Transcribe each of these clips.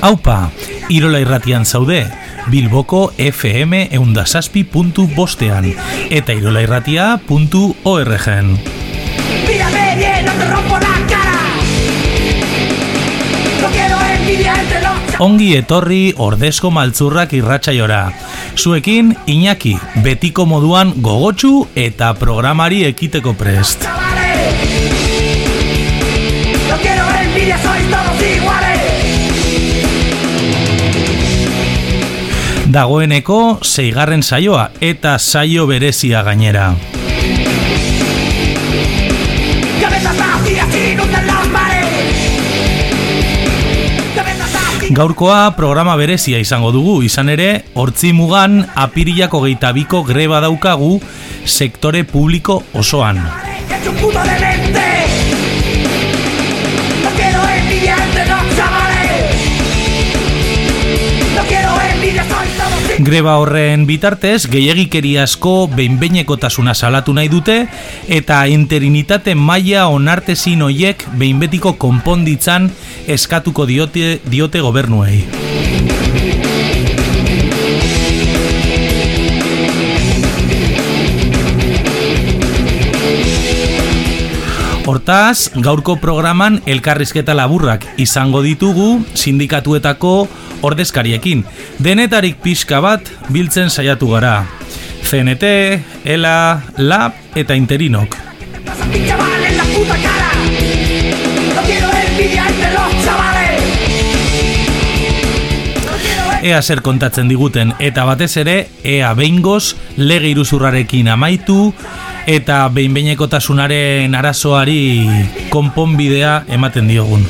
Aupa, Irola irratian zaude, Bilboko FM eundasaspi puntu bostean eta irolairratia puntu orgen. Ongi etorri ordezko maltzurrak irratsaiora. Zuekin, Iñaki, betiko moduan gogotsu eta programari ekiteko prest. Dagoeneko zeigarren saioa eta saio berezia gainera. Gaurkoa programa berezia izango dugu, izan ere, hortzi mugan apirilako geitabiko greba daukagu sektore publiko osoan. Greba horren bitartez, gehiagikeri asko behinbeinekotasuna salatu nahi dute eta interinitate maila onartezin hoiek behinbetiko konponditzan eskatuko diote, diote gobernuei. Hortaz, gaurko programan elkarrizketa laburrak izango ditugu sindikatuetako ordezkariekin. Denetarik pixka bat biltzen saiatu gara. CNT, ELA, LAB eta Interinok. Ea zer kontatzen diguten eta batez ere ea behingoz lege iruzurrarekin amaitu eta behinbeinekotasunaren arazoari konponbidea ematen diogun.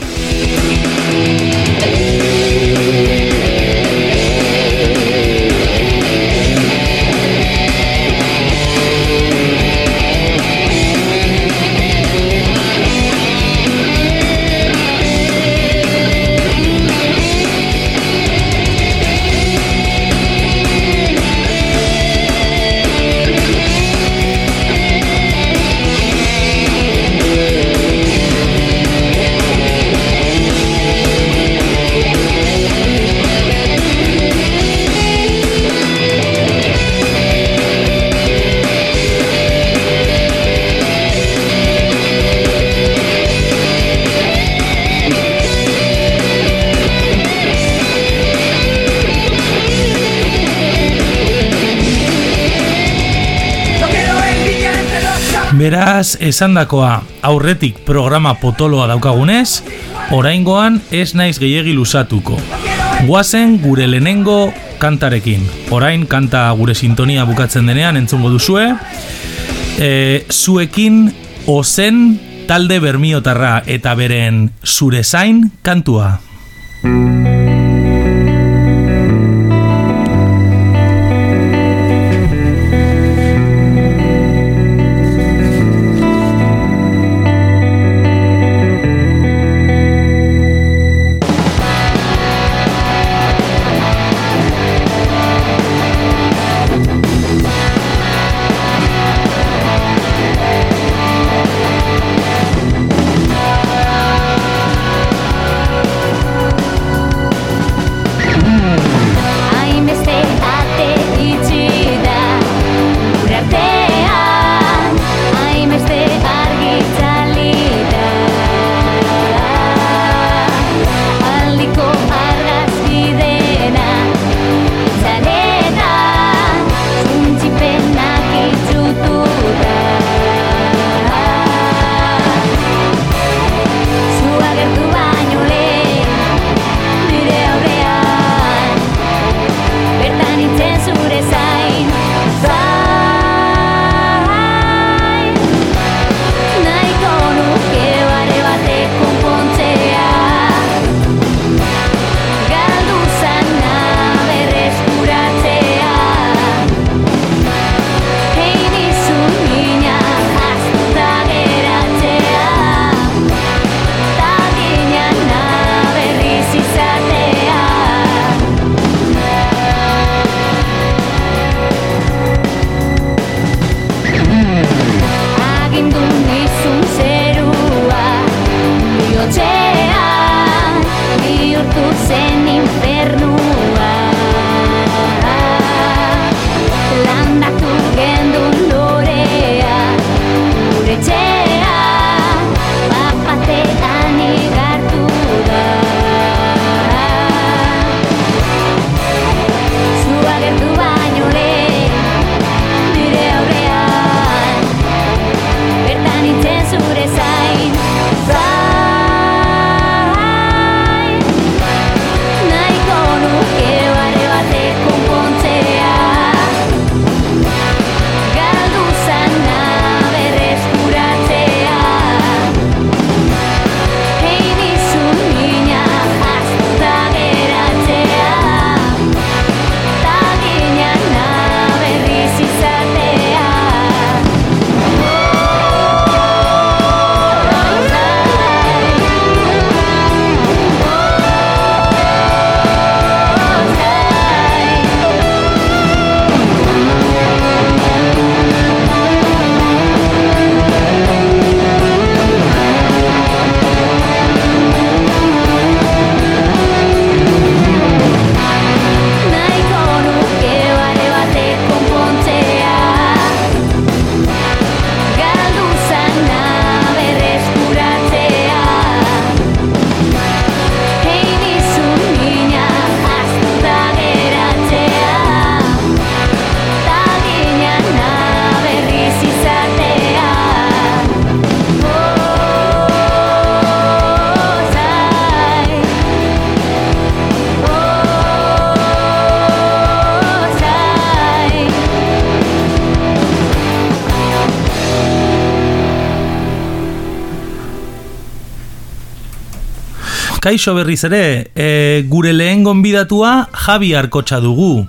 Beraz, esandakoa aurretik programa potoloa daukagunez, oraingoan ez naiz gehiegi lusatuko. Guazen gure lehenengo kantarekin. Orain kanta gure sintonia bukatzen denean entzungo duzue. E, zuekin ozen talde bermiotarra eta beren zure zain kantua. Kaixo berriz ere, e, gure lehen gonbidatua Javi Arkotxa dugu.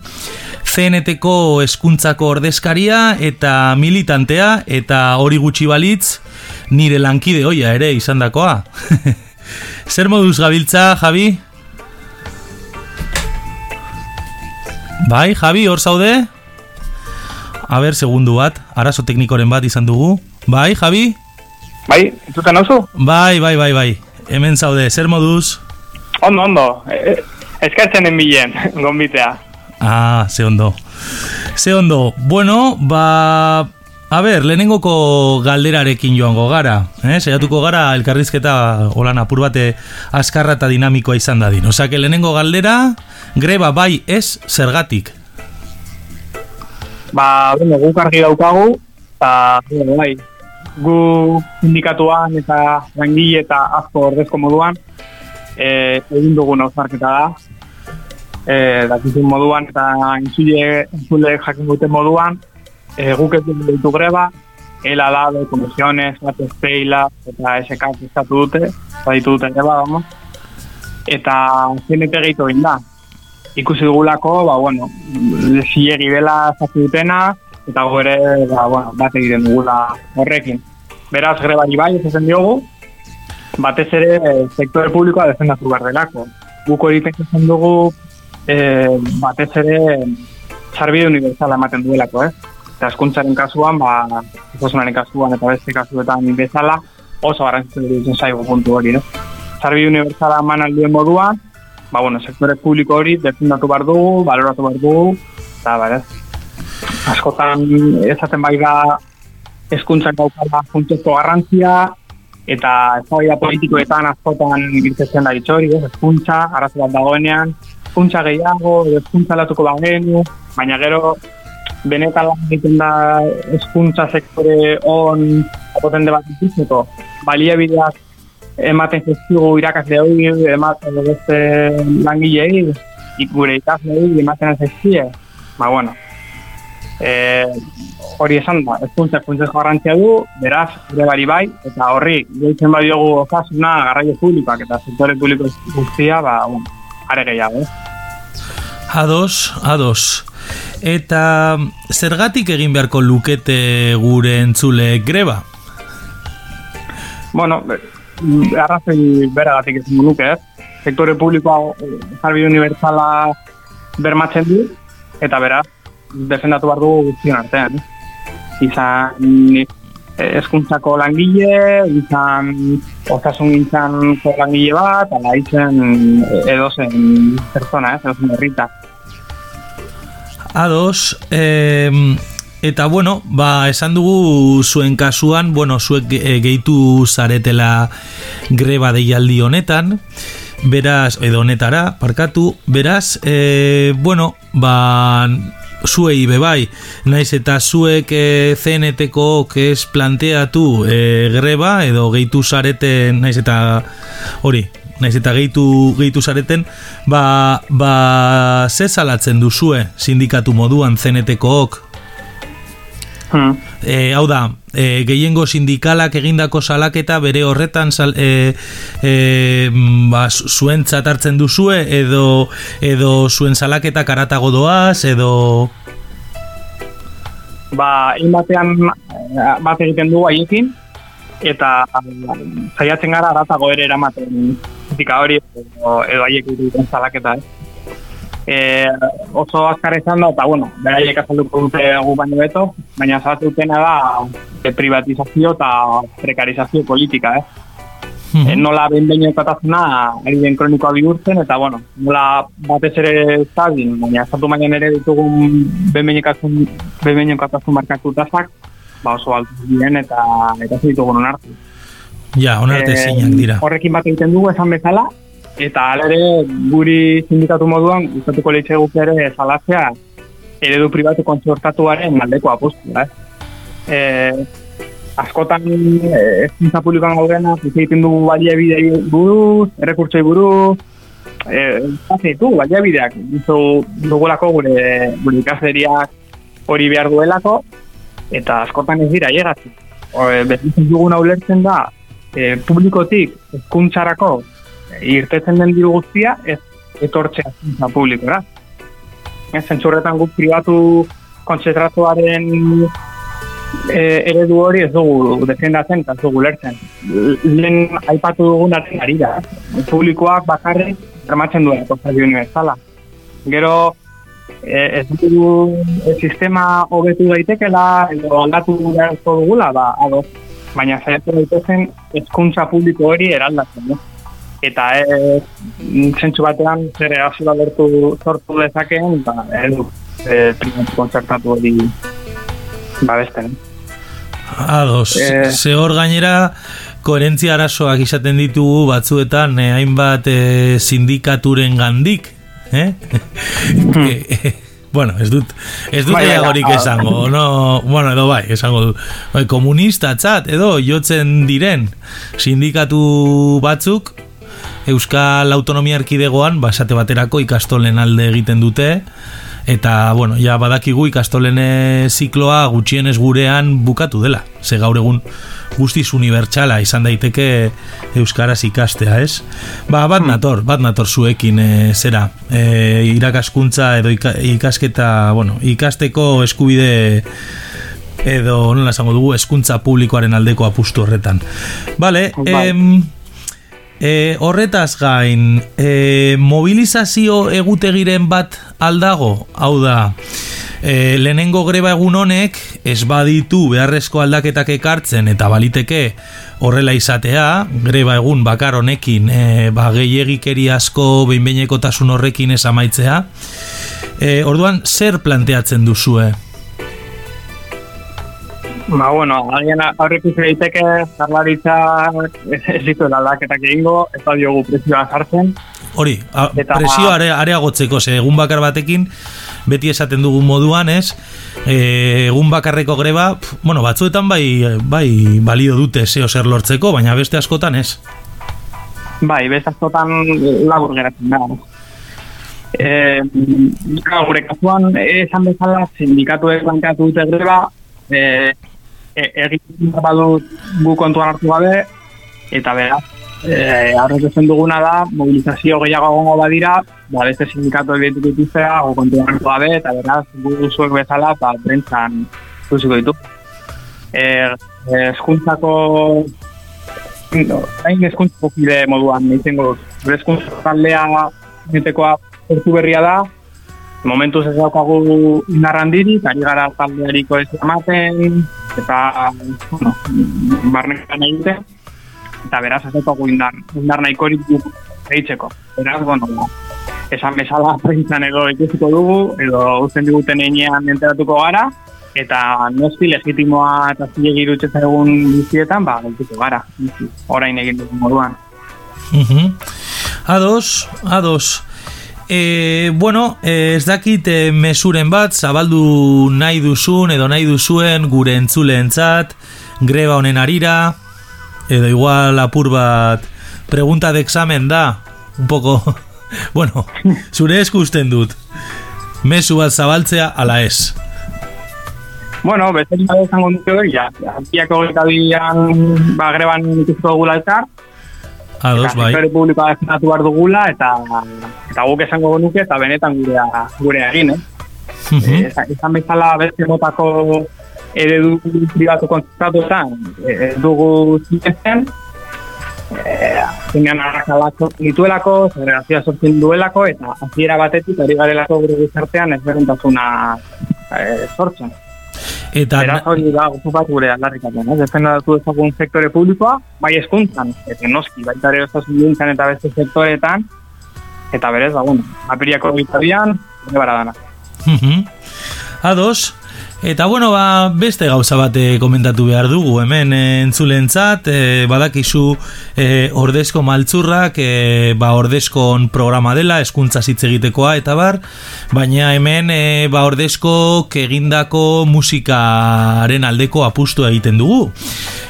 CNTko eskuntzako ordezkaria eta militantea eta hori gutxi balitz nire lankide hoia ere izandakoa. Zer moduz gabiltza, Javi? Bai, Javi, hor zaude? A ber, segundu bat, arazo teknikoren bat izan dugu. Bai, Javi? Bai, entzuten hauzu? Bai, bai, bai, bai. Hemen zaude, zer moduz? Ondo, ondo. E, eskertzen enbilen, gombitea. Ah, ze ondo. Ze ondo. Bueno, ba... A ber, lehenengoko galderarekin joango gara. Eh? Saiatuko gara, elkarrizketa holan apur bate askarra eta dinamikoa izan dadin. Osake, lehenengo galdera, greba bai ez zergatik. Ba, bueno, guk argi daukagu, eta, bueno, bai, gu sindikatuan eta langile eta asko ordezko moduan, e, egin dugun ausarketa da, e, dakizun moduan eta inzule, inzule jakin dute moduan, e, guk ez ditu greba, ela da, de komisiones, batez peila, eta SK estatu dute, eta ditu dute greba, vamos, eta zenete gehitu egin da, ikusi dugulako, ba, bueno, zilegi dela zaki dutena, eta gore, ba, bueno, bat egiten dugula horrekin. Beraz, grebari bai, ez ezen diogu, batez ere sektore publikoa defendatu behar delako. Guk hori pentsatzen dugu, e, batez ere zarbide universala ematen duelako, eh? Eta eskuntzaren kasuan, ba, osasunaren kasuan eta beste kasuetan bezala, oso garrantzitzen dutzen zaigu puntu hori, no? Zarbide universala eman alduen moduan, ba, bueno, sektore publiko hori defendatu behar dugu, baloratu behar dugu, eta, ba, askotan ezaten bai da eskuntzak gaukala funtzezko garrantzia, eta ezagaya politikoetan askotan girtetzen da ditxori, ez, eskuntza, arazo bat dagoenean, eskuntza gehiago, eskuntza latuko bagenu, baina gero benetan lan egiten da eskuntza sektore on potente bat ikutzeko, baliabideak ematen zezkigu irakasle hori, ematen beste langilei, gure ikasle ematen zezkie. Ba, bueno, e, hori esan da, ezkuntza ezkuntza garrantzia du, beraz, gure bari bai, eta horri, gehitzen badiogu okasuna garraio publikoak eta sektore publiko guztia, ba, bueno, are gehiago, eh? Ados, ados. Eta zergatik egin beharko lukete gure entzule greba? Bueno, arrazoi beragatik ez nuke, ez? Sektore publikoa zarbide unibertsala bermatzen du, eta beraz, defendatu behar dugu guztion artean. Izan eskuntzako langile, izan osasun gintzan langile bat, ala izan edozen persona, ez, edozen herrita. Ados, eh, Eta bueno, ba, esan dugu zuen kasuan, bueno, zuek gehitu zaretela greba deialdi honetan, beraz, edo honetara, parkatu, beraz, e, bueno, ba, zuei bebai, naiz eta zuek e, CNT-ko ez planteatu e, greba, edo gehitu zareten, naiz eta hori, naiz eta gehitu, gehitu zareten, ba, ba, ze salatzen duzue sindikatu moduan CNT-kook, Hmm. E, hau da, e, gehiengo sindikalak egindako salaketa bere horretan sal, e, e, ba, zuen txatartzen duzue edo, edo zuen salaketa karatago doaz edo... Ba, inbatean bat egiten du haiekin eta zaiatzen gara aratago ere eramaten zika hori edo, edo haiek egiten salaketa, eh? E, oso azkar izan da, eta bueno, beraiek azalduko dute gu baino beto, baina azaltu dutena da e, privatizazio eta prekarizazio politika, eh? Hmm. E, nola behin behin ekatazuna ari den kronikoa bihurtzen, eta bueno, nola batez ere zadin, baina azaltu baina ere ditugun behin behin ekatazun markatu tazak, ba oso altu diren eta eta ditugun onartu. Ja, onarte e, dira. Horrekin bat egiten dugu esan bezala, Eta ala ere, guri sindikatu moduan, gustatuko leitxe ere salatzea eredu pribatu kontsortatuaren maldeko apostu, eh? E, askotan ez zintza publikoan gaudena, egiten dugu balia bidei buruz, errekurtsoi buruz, e, ditu, balia bideak, dugulako gure, gure ikaseriak hori behar duelako, eta askotan ez dira llegatzen. Bezitzen duguna ulertzen da, e, publikotik, ezkuntzarako, irtetzen den diru guztia ez etortzea zintza publikora. Ez, zentzurretan guk pribatu kontzentratuaren e, eredu hori ez dugu defendatzen eta ez dugu lertzen. Lehen aipatu dugun arren ari da. Publikoak bakarrik bermatzen duen konzazio universala. Gero, e, ez dugu e, sistema hobetu daitekela edo aldatu beharko dugula, ba, ados. Baina zaitu daitezen ezkuntza publiko hori eraldatzen. No? Eta ez zentsu batean zer egazula lertu sortu dezakeen, ba, edu, e, kontzertatu hori babesten. Ados, eh, ze hor gainera koherentzia arazoak izaten ditugu batzuetan eh, hainbat eh, sindikaturen gandik, eh? Hmm. bueno, ez dut, ez dut gehiagorik bai, bai, esango, no, bueno, edo bai, esango du, bai, komunista txat, edo jotzen diren sindikatu batzuk, Euskal Autonomia Erkidegoan, basate baterako ikastolen alde egiten dute, eta bueno, ja badakigu ikastolene zikloa gutxienez gurean bukatu dela. Ze gaur egun guztiz unibertsala izan daiteke euskaraz ikastea, ez? Ba, bat hmm. nator, bat nator zuekin e, zera, e, irakaskuntza edo ikasketa, bueno, ikasteko eskubide edo nola esango dugu eskuntza publikoaren aldeko apustu horretan. Vale, bai. E, horretaz gain, e, mobilizazio egutegiren bat aldago, hau da, e, lehenengo greba egun honek, ez baditu beharrezko aldaketak ekartzen eta baliteke horrela izatea, greba egun bakar honekin, e, ba, gehiagikeri asko behinbeineko tasun horrekin ez amaitzea, e, orduan, zer planteatzen duzue? Ba, bueno, alguien aurrek izan daiteke zarlaritza ez ditu aldaketak egingo, ez da diogu presioa jartzen. Hori, Eta, presio are, areagotzeko, ze egun bakar batekin, beti esaten dugun moduan, ez? E, egun bakarreko greba, bueno, batzuetan bai, bai balio dute zeo zer lortzeko, baina beste askotan ez. Bai, beste askotan lagur geratzen da. E, gure kasuan esan bezala sindikatuek bankatu dute greba, e, e, egiten badu gu kontuan hartu gabe, eta beraz, e, arretzen duguna da, mobilizazio gehiago gongo badira, ba, beste sindikatu egituk dituzea, gu kontuan hartu gabe, eta beraz, gu zuek bezala, ba, brentzan zuziko ditu. E, eskuntzako, no, hain eskuntzako kide moduan, nintzen guz, eskuntzako taldea, berria da, momentuz ez daukagu indarrandiri, ari gara taldeariko ez ematen, eta, bueno, barnekan egiten, eta beraz ez daukagu indar, indar nahiko eitzeko. Beraz, bueno, esan bezala prentzan edo ikusiko dugu, edo usten diguten einean enteratuko gara, eta noski legitimoa eta zilegi irutxetzen egun bizietan, ba, galtuko gara, orain egin dugu moduan. Uh Ados, ados. E, bueno, e, ez dakit e, mesuren bat, zabaldu nahi duzun edo nahi duzuen gure entzuleentzat, greba honen arira, edo igual apur bat pregunta de examen da, un poco, bueno, zure eskusten dut, mesu bat zabaltzea ala ez. Bueno, nire zango dut hori, ja, biako ba, greban ikusko gula Ados, bai. Eta publikoa defendatu behar dugula, eta, eta guk esango genuke, eta benetan gure, gure egin, eh? Uh -huh. e, ezan bezala beste motako eredu privatu kontzertatu esan, ez dugu zinezen, e, zinean arrakalako dituelako, segregazioa sortzen duelako, eta aziera batetik, hori garelako gure gizartean ez berentasuna e, sortzen. Eta Beraz hori da, guzu bat gure aldarrikatzen, eh? defendatu ezagun sektore publikoa, bai eskuntzan, eta noski, baita ere osasun eta beste sektoretan, eta berez, ba, bueno, apiriako gitabian, gure bara dana. Ados, Eta bueno, ba, beste gauza bate komentatu behar dugu hemen e, entzulentzat, e, badakizu e, ordezko maltzurrak, e, ba, ordezkon programa dela, eskuntza hitz egitekoa eta bar, baina hemen e, ba, ordezko egindako musikaren aldeko apustu egiten dugu.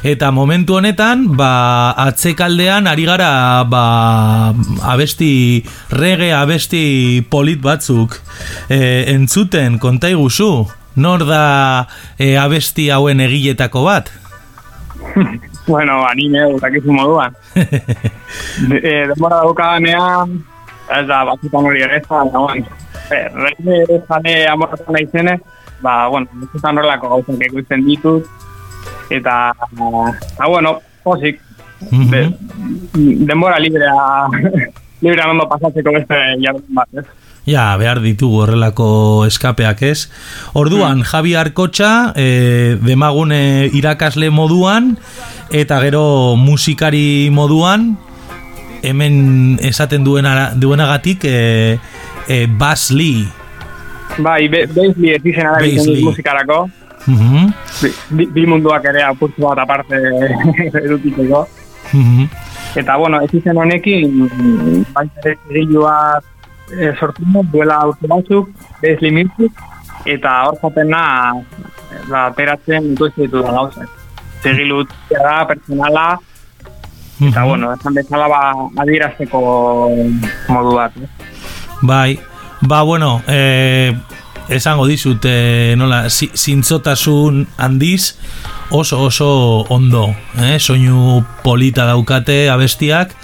Eta momentu honetan, ba, atzekaldean ari gara ba, abesti rege, abesti polit batzuk e, entzuten, konta iguzu? Nor da e, abesti hauen egiletako bat? bueno, anime, utakizu moduan. De, eh, denbora daukaganean, ez da, batzutan hori ere, ez da, bueno, Rene zane amorratu nahi zenez, ba, bueno, batzutan horrelako gauzak ikusten ditut, eta, ba, bueno, posik, Mhm. de, denbora librea, librea ondo pasatzeko beste jardun bat, ez? Ja, behar ditugu horrelako eskapeak ez. Orduan, Javi Arkotxa, e, demagune irakasle moduan, eta gero musikari moduan, hemen esaten duena, duenagatik, e, e, Bas Lee. Bai, be, Beisli ez izena da musikarako, Mhm, bi, bi, bi munduak ere apurtu bat aparte edutiteko. mhm. Eta, bueno, ez izen honekin, baita ere e, sortu dut, duela urte batzuk, Beisli Music, eta hor zapena, ba, ateratzen ikusi ditu da gauzak. Zigilu da, personala, eta, Mhm. bueno, esan bezala ba, adierazteko modu bat. eh. Bai, ba, bueno, eh, esango dizut, eh, nola, zi- zintzotasun handiz, oso oso ondo, eh? soinu polita daukate abestiak,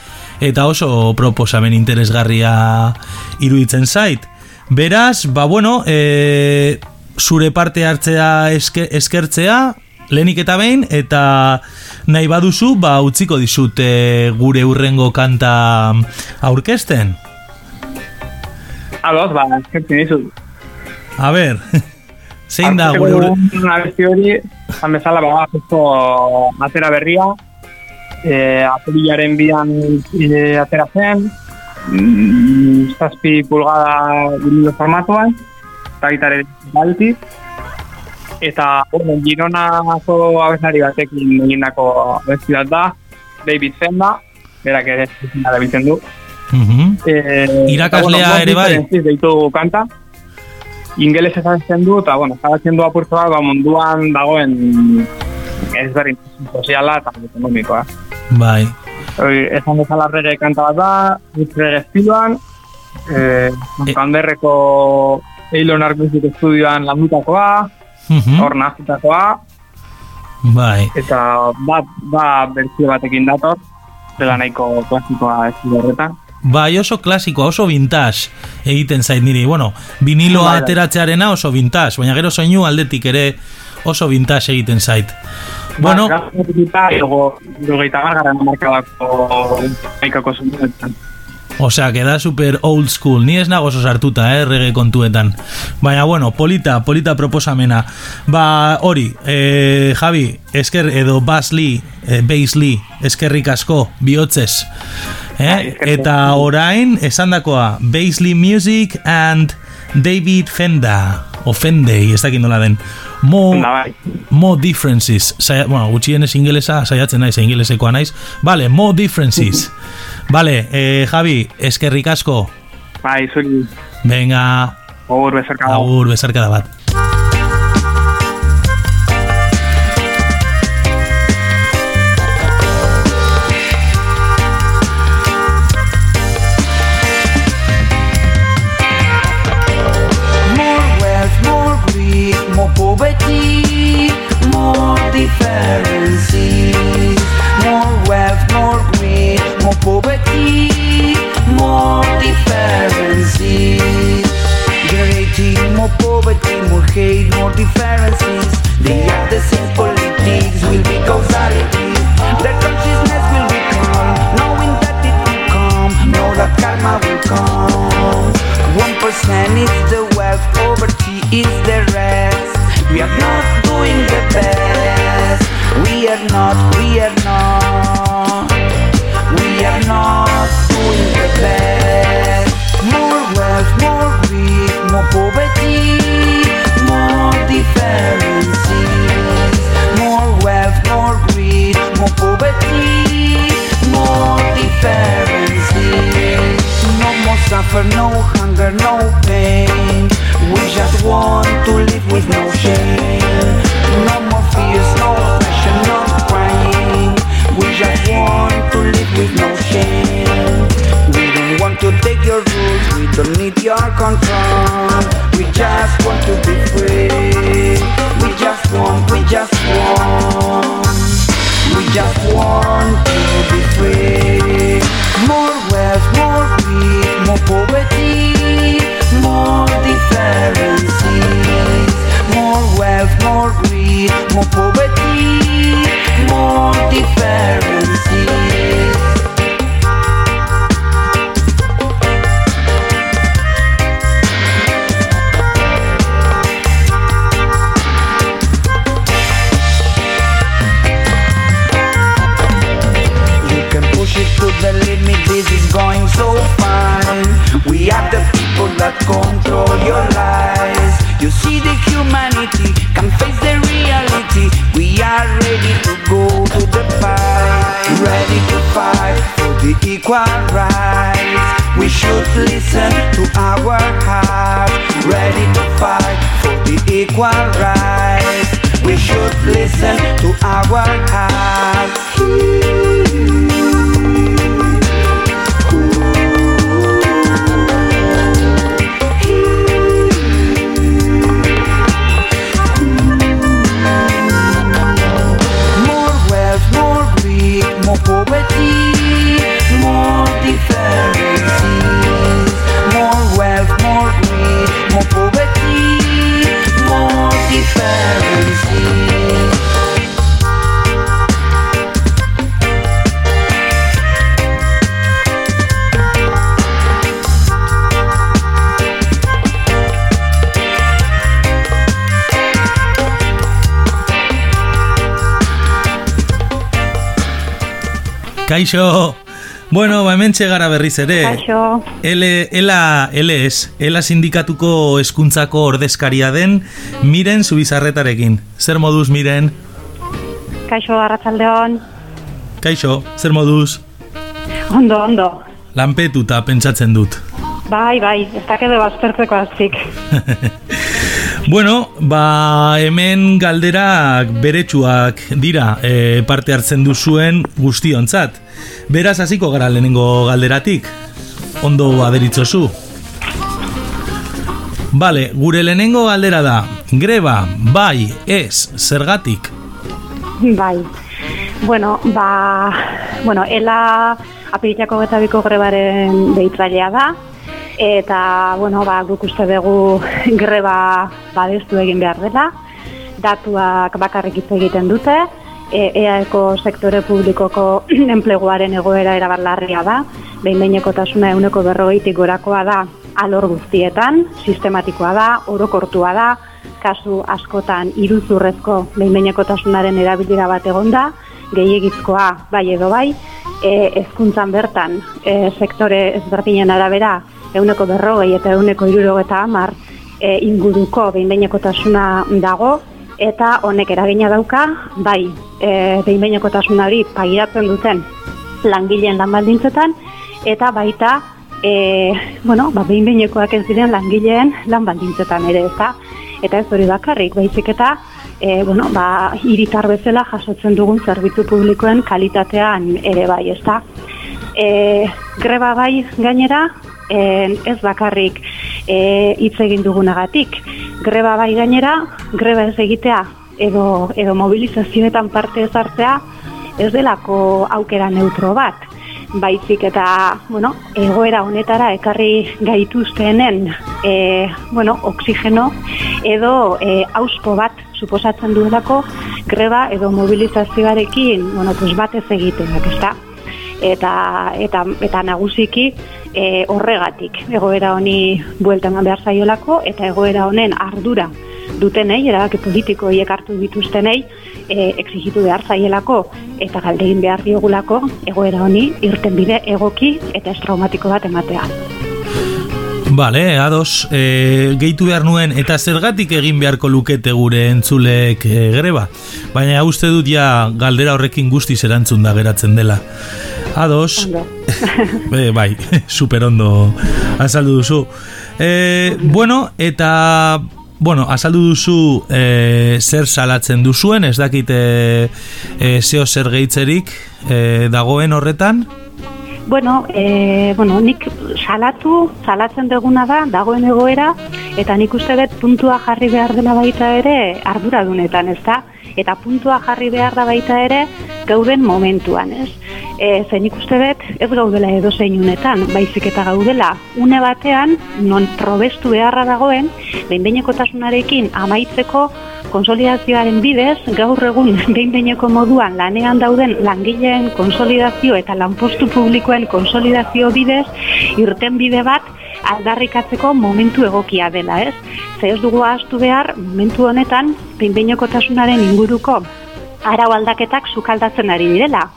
eta oso proposamen interesgarria iruditzen zait. Beraz, ba bueno, eh, zure parte hartzea eske, eskertzea, lehenik eta behin, eta nahi baduzu, ba utziko dizut eh, gure urrengo kanta aurkezten. Ados, ba, eskertzen dizut. A ber, zein da gure ure... dugun abesti hori, zan bezala, ba, justo atera berria, e, apirilaren bian e, atera zen, mm, zazpi pulgada vinilo formatuan, eta gitare balti, eta, bueno, Gironako abezari batekin egindako abesti bat da, David Fenda, berak ere izena erabiltzen du. Mhm. Eh, Irakaslea eta, ere bai? Deitu kanta. Ingeles ezagutzen du, eta, bueno, ezagutzen du apurtu bat, ba, munduan dagoen ezberdintasun soziala eta ekonomikoa. Bai. Hori, esan bezala rege kanta bat da, rege estiloan, eh, Kanderreko Eilon Art Music Studioan landutakoa, Mhm. hor nazitakoa, Bai. eta bat, ba, bertzio batekin dator, dela nahiko klasikoa estilo horretan. Bai, oso klasikoa, oso vintage egiten zait niri. Bueno, viniloa Bai. ateratzearena oso vintage, baina gero soinu aldetik ere oso vintage egiten zait. Bueno, Ba, eta luego, lugeita gargaren markadako maikako zunetan. osea, que da super old school. Ni ez nago sartuta, eh, rege kontuetan. Baina, bueno, polita, polita proposamena. Ba, hori, eh, Javi, esker edo Bas Lee, eh, Bass Lee, eskerrik asko, bihotzez. Bai, Eh? eskerrik Eta orain, esandakoa, Bass Lee Music and David Fenda, o Fendey, ez dakit nola den. Mo, bai. More differences. Saia, bueno, gutxienez ingelesa saiatzen naiz, ingelesekoa naiz. Vale, more differences. vale, eh, Javi, eskerrik asko. Bai, zuri, Venga, gaur bezarka dago. agur, bezarkada bat. Differences. More wealth, more greed, more poverty, more differences. Generating more poverty, more hate, more differences. They are the same politics will be causality. Their consciousness will be calm, knowing that it will come. Know that karma will come. One percent is the wealth, poverty is the rest. We are not doing the best. We are not, we are not. We are not doing the best. More wealth, more greed, more poverty, more differences. More wealth, more greed, more poverty, more differences. No more suffer, no hunger, no pain. We just want to live with no shame. Kaixo! Bueno, ba, hemen gara berriz ere. Kaixo. Ele, ela, ele ez, ela sindikatuko hezkuntzako ordezkaria den, miren zubizarretarekin. Zer moduz, miren? Kaixo, arratzaldeon. Kaixo, zer moduz? Ondo, ondo. Lanpetuta pentsatzen dut. Bai, bai, ez dakedo baztertzeko aztik. Bueno, ba, hemen galderak beretsuak dira e, parte hartzen duzuen guztiontzat. Beraz, hasiko gara lehenengo galderatik. Ondo aderitzozu. Bale, gure lehenengo galdera da. Greba, bai, ez, zergatik. Bai. Bueno, ba, bueno, ela apiritako eta biko grebaren deitzailea da, eta, bueno, ba, guk uste dugu greba badestu egin behar dela, datuak bakarrik hitz egiten dute, e, EAeko sektore publikoko enpleguaren egoera erabat larria da, behin behinekotasuna euneko berrogeitik gorakoa da alor guztietan, sistematikoa da, orokortua da, kasu askotan iruzurrezko behin behinekotasunaren erabilera bat egonda, gehiegizkoa bai edo bai, e, ezkuntzan bertan e, sektore ezberdinen arabera euneko berrogei eta euneko irurogeta hamar e, inguruko behin behinekotasuna dago, eta honek eragina dauka, bai, e, behin behinekotasuna hori pagiratzen duten langileen lan baldintzetan, eta baita, e, bueno, ba, behin behinekoak ez diren langileen lan baldintzetan ere, ezta? Eta ez hori bakarrik, baizik eta, e, bueno, ba, iritar bezala jasotzen dugun zerbitzu publikoen kalitatean ere bai, ezta? E, greba bai gainera, ez bakarrik e, hitz egin dugunagatik. Greba bai gainera, greba ez egitea edo, edo mobilizazioetan parte ez hartzea, ez delako aukera neutro bat. Baizik eta, bueno, egoera honetara ekarri gaituztenen, e, bueno, oksigeno edo e, auspo bat suposatzen duelako greba edo mobilizazioarekin, bueno, pues batez egiteak, ezta? Eta, eta, eta nagusiki e, horregatik egoera honi bueltan behar zaiolako eta egoera honen ardura dutenei, erabaki politiko hiek hartu dituztenei, e, exigitu behar zaielako eta galdegin behar diogulako egoera honi irten bide egoki eta ez traumatiko bat ematea. Bale, ados, e, gehitu behar nuen eta zergatik egin beharko lukete gure entzulek e, greba. Baina uste dut ja galdera horrekin guztiz erantzun da geratzen dela. Ados, e, bai, super ondo azaldu duzu. E, bueno, eta bueno, azaldu duzu e, zer salatzen duzuen, ez dakit e, e, zeo zer gehitzerik e, dagoen horretan? Bueno, e, bueno, nik salatu, salatzen duguna da, dagoen egoera, eta nik uste dut puntua jarri behar dela baita ere arduradunetan, ez da? Eta puntua jarri behar da baita ere gauden momentuan, ez? E, zenik uste dut, ez gaudela edo zein unetan, baizik eta gaudela une batean, non probestu beharra dagoen, behin amaitzeko konsolidazioaren bidez, gaur egun behin moduan lanean dauden langileen konsolidazio eta lanpostu publikoen konsolidazio bidez, irten bide bat aldarrikatzeko momentu egokia dela, ez? Ze ez dugu ahaztu behar, momentu honetan, behin inguruko arau aldaketak sukaldatzen ari direla.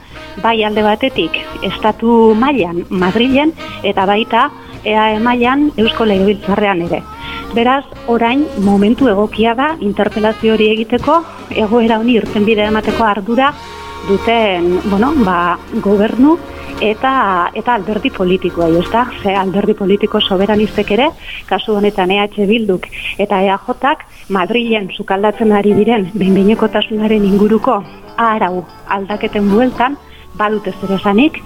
Bai alde batetik, estatu mailan Madrilen, eta baita EAE mailan Eusko Legebiltzarrean ere. Beraz, orain momentu egokia da interpelazio hori egiteko, egoera honi irten bidea emateko ardura duten, bueno, ba, gobernu eta eta alderdi politikoa, ez da? Ze alderdi politiko soberanistek ere, kasu honetan EH Bilduk eta EAJak Madrilen sukaldatzen ari diren behinbeinekotasunaren inguruko arau aldaketen bueltan, badute zer esanik,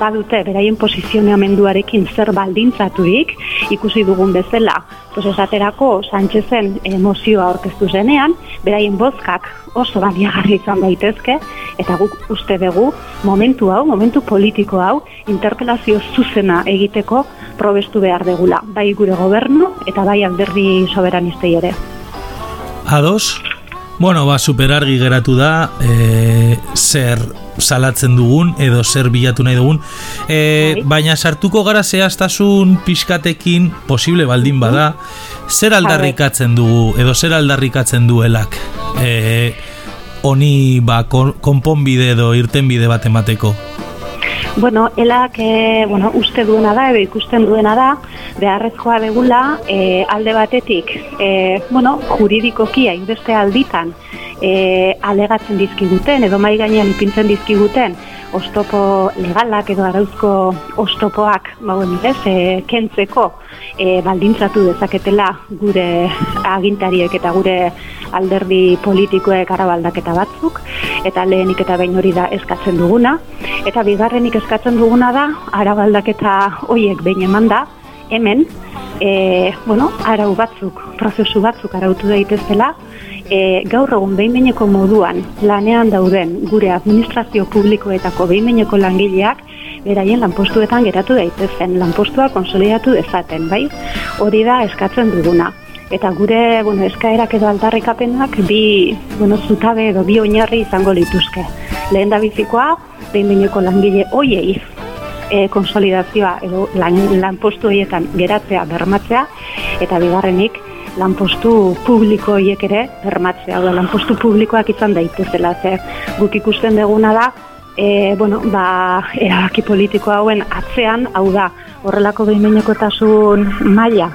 badute beraien posizionamenduarekin zer baldintzaturik, ikusi dugun bezala, pues esaterako Sánchezen emozioa aurkeztu zenean, beraien bozkak oso baliagarri izan daitezke, eta guk uste dugu momentu hau, momentu politiko hau, interpelazio zuzena egiteko probestu behar degula, bai gure gobernu eta bai alderdi soberanistei ere. Ados, bueno, ba, superargi geratu da, e, zer salatzen dugun edo zer bilatu nahi dugun. E, baina sartuko gara zehaztasun pixkatekin posible baldin bada zer aldarrikatzen dugu edo zer aldarrikatzen duelak e, honi ba, konponbide edo irtenbide bat emateko? Bueno, elak e, bueno, uste duena da, edo ikusten duena da, beharrezkoa begula e, alde batetik, e, bueno, juridikoki hainbeste alditan, e, alegatzen dizkiguten edo mai gainean ipintzen dizkiguten ostopo legalak edo arauzko ostopoak ba bueno, ez, e, kentzeko e, baldintzatu dezaketela gure agintariek eta gure alderdi politikoek arabaldaketa batzuk eta lehenik eta behin hori da eskatzen duguna. Eta bigarrenik eskatzen duguna da arabaldaketa hoiek behin eman da hemen e, bueno, arau batzuk, prozesu batzuk arautu daitezela e, gaur egun behinbeineko moduan lanean dauden gure administrazio publikoetako behinbeineko langileak beraien lanpostuetan geratu daitezen, lanpostua konsolidatu dezaten, bai? Hori da eskatzen duguna. Eta gure, bueno, eskaerak edo aldarrikapenak bi, bueno, zutabe edo bi oinarri izango lituzke. Lehen da bizikoa, behinbeineko langile hoiei e, konsolidazioa edo lan, lanpostu horietan geratzea, bermatzea, eta bigarrenik, lanpostu publiko hiek ere bermatzea, da lanpostu publikoak izan daitezela, zer guk ikusten deguna da, e, bueno, ba, erabaki politiko hauen atzean, hau da, horrelako behimenekotasun maila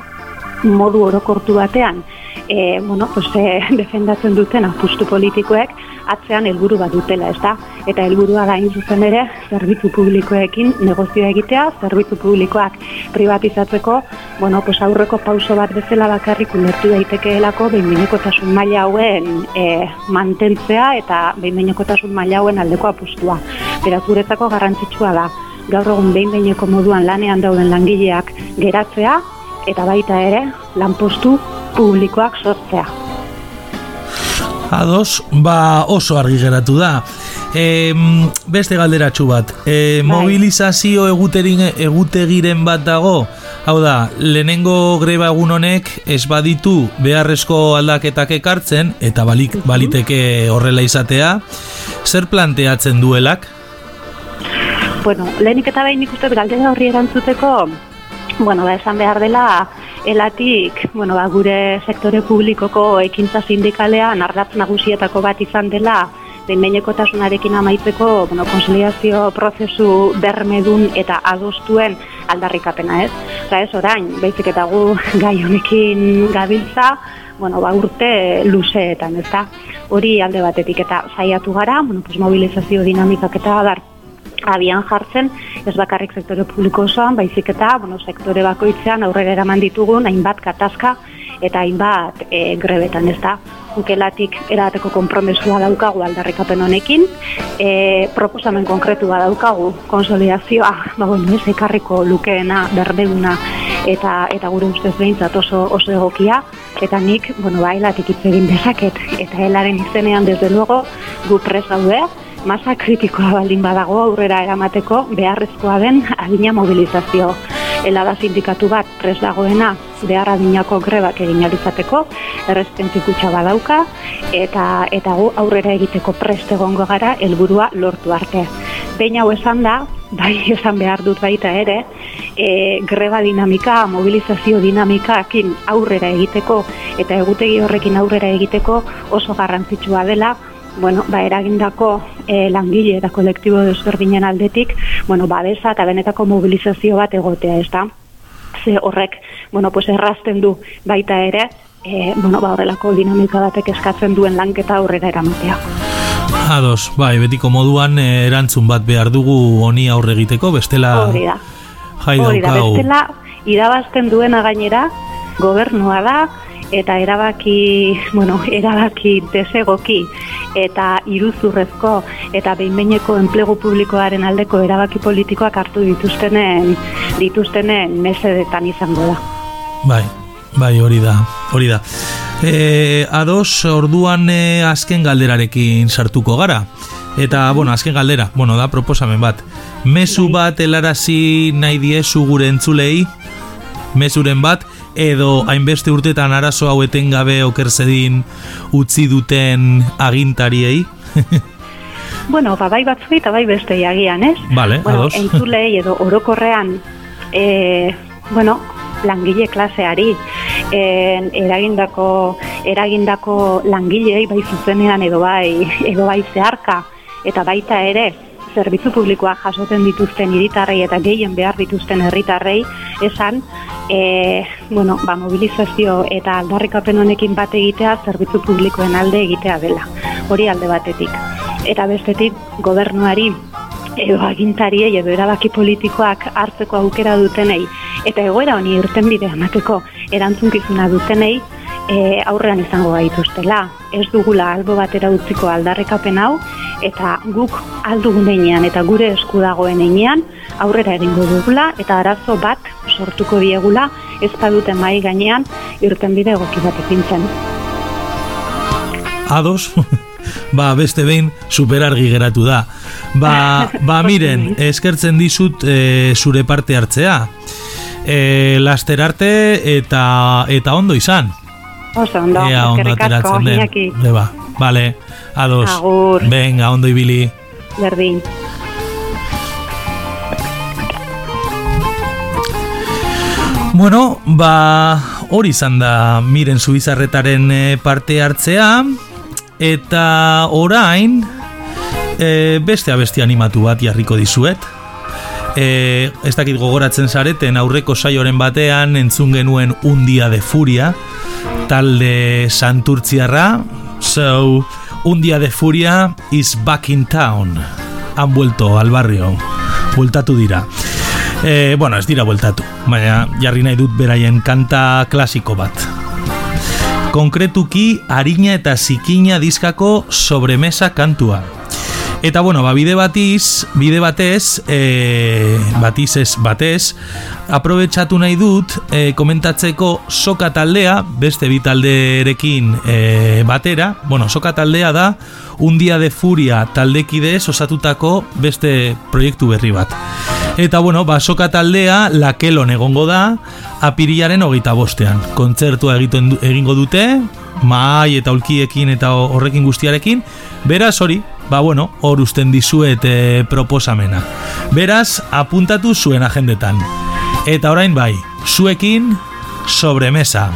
modu orokortu batean, e, bueno, pues, e, defendatzen duten apustu politikoek atzean helburu bat dutela, ez da? Eta helburua da zuzen ere, zerbitzu publikoekin negozioa egitea, zerbitzu publikoak privatizatzeko, bueno, pues, aurreko pauso bat bezala bakarrik ulertu daitekeelako behinbehinekotasun maila hauen e, mantentzea eta behinbehinekotasun maila hauen aldeko apustua. Beraz, guretzako garrantzitsua da, gaur egun behin moduan lanean dauden langileak geratzea, eta baita ere, lanpostu publikoak sortzea. Ados, ba oso argi geratu da. E, beste galderatxu bat, e, mobilizazio eguterin, egutegiren bat dago, hau da, lehenengo greba egun honek ez baditu beharrezko aldaketak ekartzen, eta balik, baliteke horrela izatea, zer planteatzen duelak? Bueno, lehenik eta behin ikustez galdera horri erantzuteko, bueno, ba, esan behar dela, elatik, bueno, ba, gure sektore publikoko ekintza sindikalean ardatz nagusietako bat izan dela behin amaitzeko bueno, konsolidazio prozesu bermedun eta adostuen aldarrikapena ez. Osa ez orain, baizik eta gu gai honekin gabiltza, bueno, ba, urte luzeetan, ez da? Hori alde batetik eta saiatu gara, bueno, pues, mobilizazio dinamikak eta dar abian jartzen, ez bakarrik sektore publiko osoan, baizik eta bueno, sektore bakoitzean aurrera eraman ditugun hainbat katazka eta hainbat e, grebetan ez da. Ukelatik erateko konpromesua daukagu aldarrikapen honekin, e, proposamen konkretua daukagu konsolidazioa, ba, bueno, ez ekarriko lukeena, berdeguna, eta eta gure ustez behintzat oso, oso egokia, eta nik, bueno, ba, elatik hitz egin dezaket, eta helaren izenean, desde luego, gu pres daude, masa kritikoa baldin badago aurrera eramateko beharrezkoa den adina mobilizazio. Ela da sindikatu bat pres dagoena behar adinako grebak egin alizateko, errezpentzikutsa badauka, eta eta gu aurrera egiteko prest egongo gara helburua lortu arte. Behin hau esan da, bai esan behar dut baita ere, e, greba dinamika, mobilizazio dinamikakin aurrera egiteko eta egutegi horrekin aurrera egiteko oso garrantzitsua dela, bueno, ba, eragindako e, langile eta kolektibo desberdinen aldetik, bueno, babesa eta benetako mobilizazio bat egotea, ez da? Ze horrek, bueno, pues errazten du baita ere, e, bueno, ba, horrelako dinamika batek eskatzen duen lanketa aurrera eramatea. Ados, bai, betiko moduan eh, erantzun bat behar dugu honi aurre egiteko, bestela Hori da. jai Hori da, bestela, irabazten duena gainera, gobernua da, eta erabaki, bueno, erabaki desegoki eta iruzurrezko eta behinbeineko enplegu publikoaren aldeko erabaki politikoak hartu dituztenen dituztenen mesedetan izango da. Bai, bai, hori da, hori da. E, ados, orduan e, azken galderarekin sartuko gara. Eta, bueno, azken galdera, bueno, da proposamen bat. Mezu bat helarazi nahi diezu gure entzulei, mezuren bat, edo hainbeste urtetan arazo hau etengabe okerzedin utzi duten agintariei. Bueno, ba, bai batzuei eta bai beste agian, ez? Vale, bueno, ados. entzulei edo orokorrean, e, bueno, langile klaseari, en, eragindako, eragindako langilei bai zuzenean edo bai, edo bai zeharka, eta baita ere, zerbitzu publikoa jasoten dituzten hiritarrei eta gehien behar dituzten herritarrei esan e, bueno, ba, mobilizazio eta aldarrikapen honekin bat egitea zerbitzu publikoen alde egitea dela. Hori alde batetik. Eta bestetik gobernuari edo agintariei edo erabaki politikoak hartzeko aukera dutenei eta egoera honi irtenbide emateko erantzunkizuna dutenei e, aurrean izango gaituztela. Ez dugula albo batera utziko aldarrekapen hau eta guk aldugun heinean eta gure esku dagoen heinean aurrera egingo dugula eta arazo bat sortuko diegula ez baduten mai gainean irtenbide egoki bat ipintzen. Ados, ba, beste behin superargi geratu da. Ba, ba miren, eskertzen dizut e, zure parte hartzea. E, laster arte eta, eta ondo izan. Oso ondo, Ea ondo ateratzen den. Iñaki. Eba, vale, ados. Agur. Venga, ondo ibili. Berdin. Bueno, ba, hori izan da miren zubizarretaren eh, parte hartzea, eta orain e, beste abesti animatu bat jarriko dizuet. E, ez dakit gogoratzen zareten aurreko saioren batean entzun genuen un dia de furia, talde santurtziarra, so, un dia de furia is back in town. Han vuelto al barrio, bueltatu dira. E, bueno, ez dira bueltatu, baina jarri nahi dut beraien kanta klasiko bat. Konkretuki, harina eta zikina diskako sobremesa kantua. Eta bueno, ba, bide batiz, bide batez, e, batiz ez batez, aprobetsatu nahi dut e, komentatzeko soka taldea, beste bi talderekin e, batera, bueno, soka taldea da, un dia de furia taldekidez osatutako beste proiektu berri bat. Eta bueno, ba, soka taldea lakelon egongo da, apirilaren hogeita bostean. Kontzertua egiten egingo dute, mahai eta ulkiekin eta horrekin guztiarekin, beraz hori, ba bueno, hor usten dizuet e, proposamena. Beraz, apuntatu zuen agendetan. Eta orain bai, zuekin sobremesa.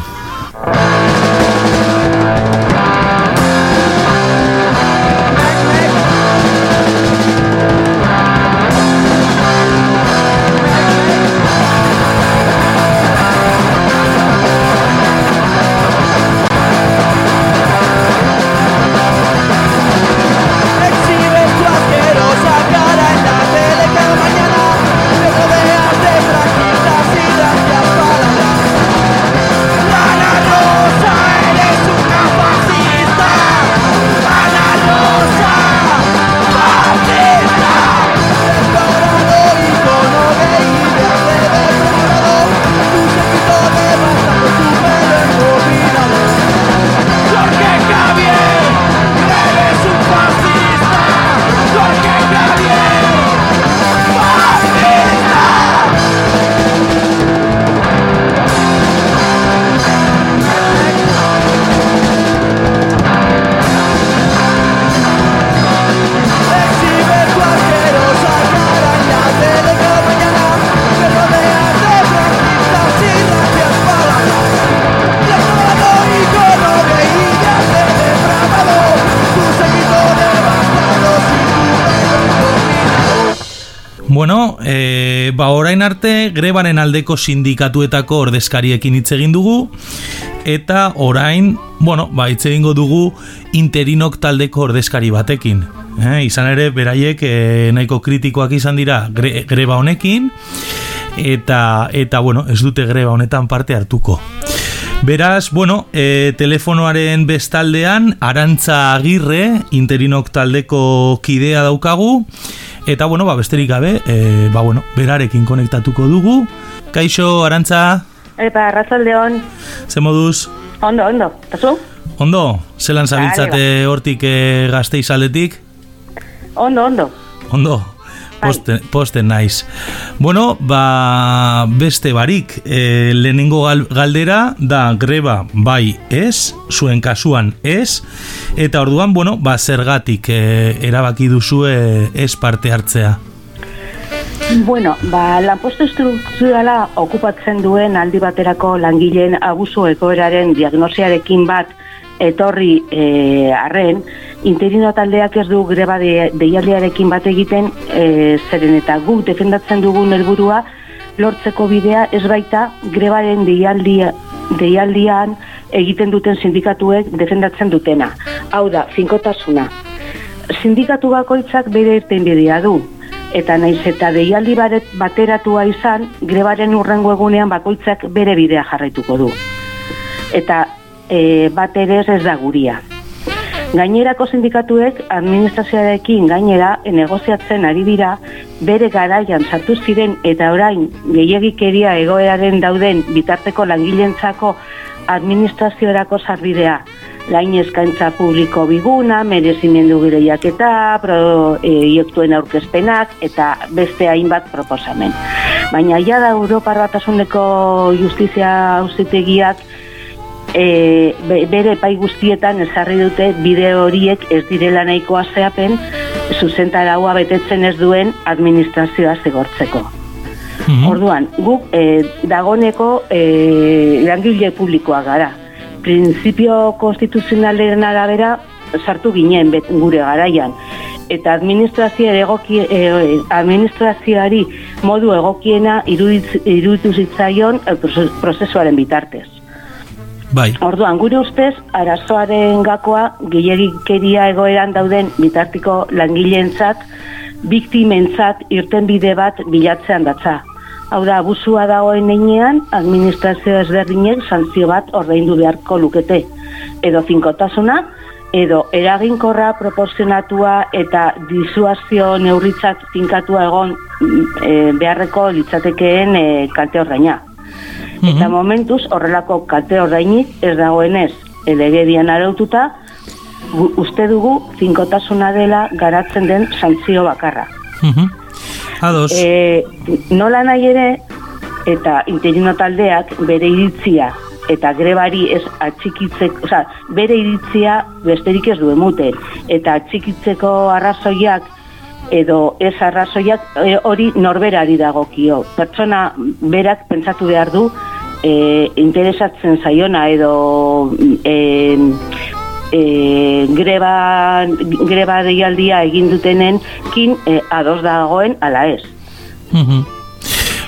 Orain arte grebaren aldeko sindikatuetako ordezkariekin hitz egin dugu eta orain, bueno, ba hitz egingo dugu interinok taldeko ordezkari batekin. Eh, izan ere beraiek e, nahiko kritikoak izan dira gre, greba honekin eta eta bueno, ez dute greba honetan parte hartuko. Beraz, bueno, e, telefonoaren bestaldean Arantza Agirre interinok taldeko kidea daukagu eta bueno, ba besterik gabe, e, ba bueno, berarekin konektatuko dugu. Kaixo Arantza, Eta, arratzaldeon, ze moduz? ondo, ondo, eta zu? Ondo, zelan zabiltzate hortik e, gazteiz aldetik? Ondo, ondo. Ondo, posten, posten naiz. Bueno, ba, beste barik, e, lehenengo gal- galdera da greba bai ez, zuen kasuan ez, eta orduan, bueno, ba, zergatik e, erabaki duzue ez parte hartzea. Bueno, ba, lanpostu estrukturala okupatzen duen aldi baterako langileen abuso egoeraren diagnosiarekin bat etorri e, arren, interino taldeak ez du greba de, deialdiarekin bat egiten e, zeren eta guk defendatzen dugun helburua lortzeko bidea ez baita grebaren deialdia, deialdian egiten duten sindikatuek defendatzen dutena. Hau da, finkotasuna. Sindikatu bakoitzak bere irtenbidea du, eta naiz eta deialdi bateratua izan, grebaren urrengo egunean bakoitzak bere bidea jarraituko du. Eta e, bat ere ez da guria. Gainerako sindikatuek administrazioarekin gainera negoziatzen ari dira bere garaian sartu ziren eta orain gehiagikeria egoeraren dauden bitarteko langilentzako administraziorako sarbidea lain eskaintza publiko biguna, merezimendu gireiaketa, proiektuen aurkezpenak eta beste hainbat proposamen. Baina ja da Europar Batasuneko justizia auzitegiak e, be- bere epai guztietan ezarri dute bide horiek ez direla nahikoa zeapen zuzentaraua betetzen ez duen administrazioa zigortzeko. Orduan, guk e, dagoneko e, langile publikoa gara. Printzipio konstituzionalen arabera sartu ginen bet, gure garaian. Eta administrazio egoki, e, administrazioari modu egokiena iruditu zitzaion e, proze- prozesuaren bitartez. Bai, Orduan, gure ustez, arazoaren gakoa gehiagikeria egoeran dauden bitartiko langileentzat, biktimentzat irtenbide bat bilatzean datza. Hau da, abusua dagoen einean, administrazio ezberdinek sanzio bat ordaindu beharko lukete. Edo finkotasuna, edo eraginkorra proporzionatua eta disuazio neurritzat finkatua egon e, beharreko litzatekeen e, kalte ordaina. Eta momentuz horrelako kalte ordainik ez dagoenez elegedian araututa, gu- uste dugu finkotasuna dela garatzen den santzio bakarra. mhm. ados. E, nola nahi ere, eta interino taldeak bere iritzia eta grebari ez atxikitzeko, oza, bere iritzia besterik ez du emuten, eta atxikitzeko arrazoiak edo ez arrazoiak e, hori norberari dagokio. Pertsona berak pentsatu behar du e, interesatzen zaiona edo e, e, greba, greba deialdia egin dutenen kin e, ados dagoen ala ez. Mhm.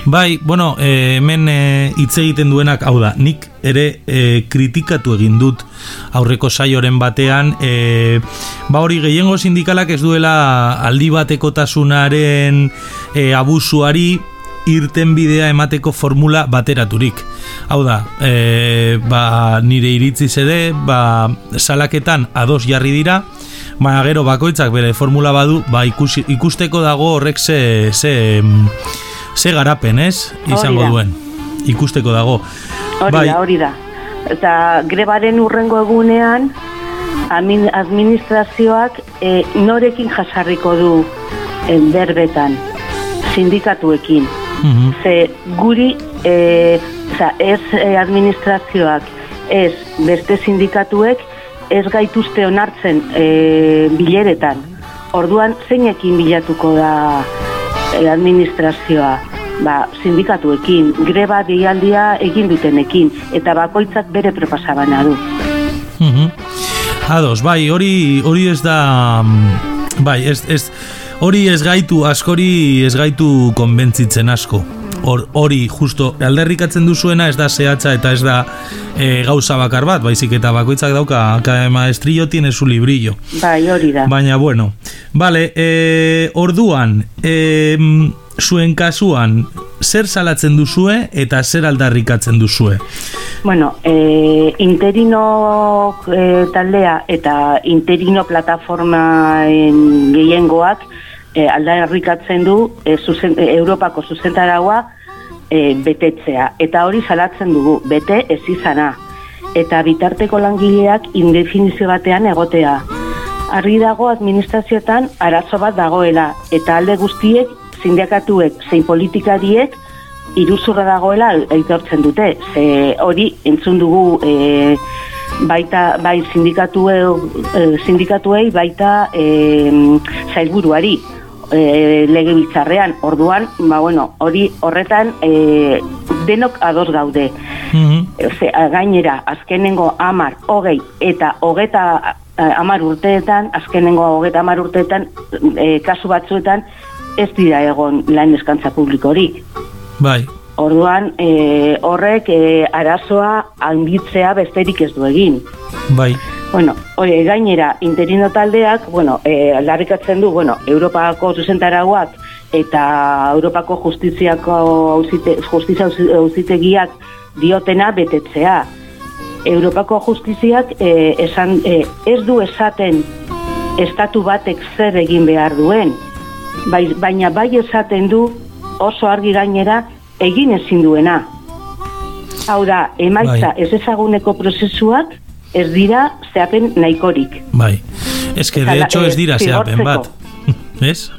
Bai, bueno, eh, hemen eh, hitz egiten duenak, hau da, nik ere eh, kritikatu egin dut aurreko saioren batean, eh, ba hori gehiengo sindikalak ez duela aldi batekotasunaren eh, abusuari irten bidea emateko formula bateraturik. Hau da, e, ba, nire iritzi zede, ba, salaketan ados jarri dira, baina gero bakoitzak bere formula badu, ba, ikusi, ikusteko dago horrek ze, ze, ze garapen, ez? Izango duen. Ikusteko dago. Hori Bai. da, hori da. Eta grebaren urrengo egunean admin- administrazioak e, norekin jasarriko du e, berbetan, sindikatuekin. Mhm. Ze guri e, za, ez e, administrazioak, ez beste sindikatuek ez gaituzte onartzen e, bileretan. Orduan zeinekin bilatuko da e, administrazioa? Ba, sindikatuekin, greba deialdia egin dutenekin, eta bakoitzak bere propasabana du. Mhm. Ados, bai, hori hori ez da mm, bai, ez, ez hori ez gaitu, askori ez gaitu konbentzitzen asko. Hor- Hori, justo, alderrikatzen duzuena ez da zehatza eta ez da e, gauza bakar bat, baizik eta bakoitzak dauka, cada maestrillo tiene su librillo. Bai, hori da. Baina, bueno, vale, e, orduan, e, zuen kasuan, zer salatzen duzue eta zer aldarrikatzen duzue? Bueno, e, interino e, taldea eta interino plataformaen gehiengoak e, aldarrikatzen du e, zuzen, Europako zuzentaraua e, betetzea. Eta hori salatzen dugu, bete ez izana. Eta bitarteko langileak indefinizio batean egotea. Argi dago administrazioetan arazo bat dagoela, eta alde guztiek, sindikatuek, zein politikariek, iruzurra dagoela aitortzen dute. Ze hori entzun dugu e, baita bai sindikatue, e, sindikatuei baita e, zailburuari e, legebiltzarrean. Orduan, ba bueno, hori horretan e, denok ados gaude. Mhm. Ze, a, gainera, azkenengo amar, hogei eta hogeta amar urteetan, azkenengo hogeta amar urteetan, e, kasu batzuetan, ez dira egon lan eskantza publikorik. Bai, Orduan, e, horrek e, arazoa handitzea besterik ez du egin. bai, Bueno, hori, gainera, interino taldeak, bueno, e, aldarrikatzen du, bueno, Europako zuzentarauak eta Europako justiziako auzite, justizia auzi- auzitegiak diotena betetzea. Europako justiziak e, esan, e, ez du esaten estatu batek zer egin behar duen, bai, baina bai esaten du oso argi gainera egin ezin duena. Hau da, emaitza Bai. ez ezaguneko prozesuak ez dira zehapen nahikorik. bai. Ez que, de hecho, ez dira eh, zehapen bat. Ez?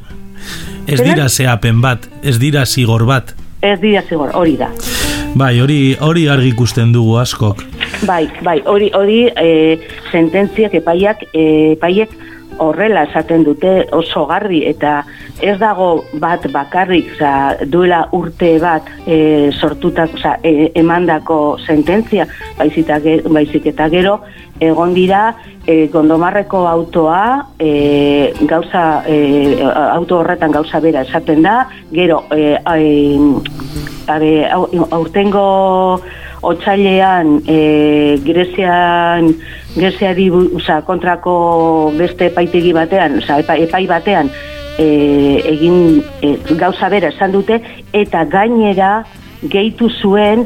Ez dira zehapen bat, ez dira zigor bat. Ez dira zigor, hori da. Bai, hori hori argi ikusten dugu askok. Bai, bai, hori hori e, sententziak epaiak e, epaiek horrela esaten dute oso garbi eta ez dago bat bakarrik, oza, duela urte bat e, sortutak, oza, e, emandako sententzia, ge- baizik eta gero egon dira e, gondomarreko autoa e, gauza e, auto horretan gauza bera esaten da, gero e, aurtengo otsailean e, Grezian Greziari osea, kontrako beste epaitegi batean, osea, epai, epai batean e, egin e, gauza bera esan dute eta gainera gehitu zuen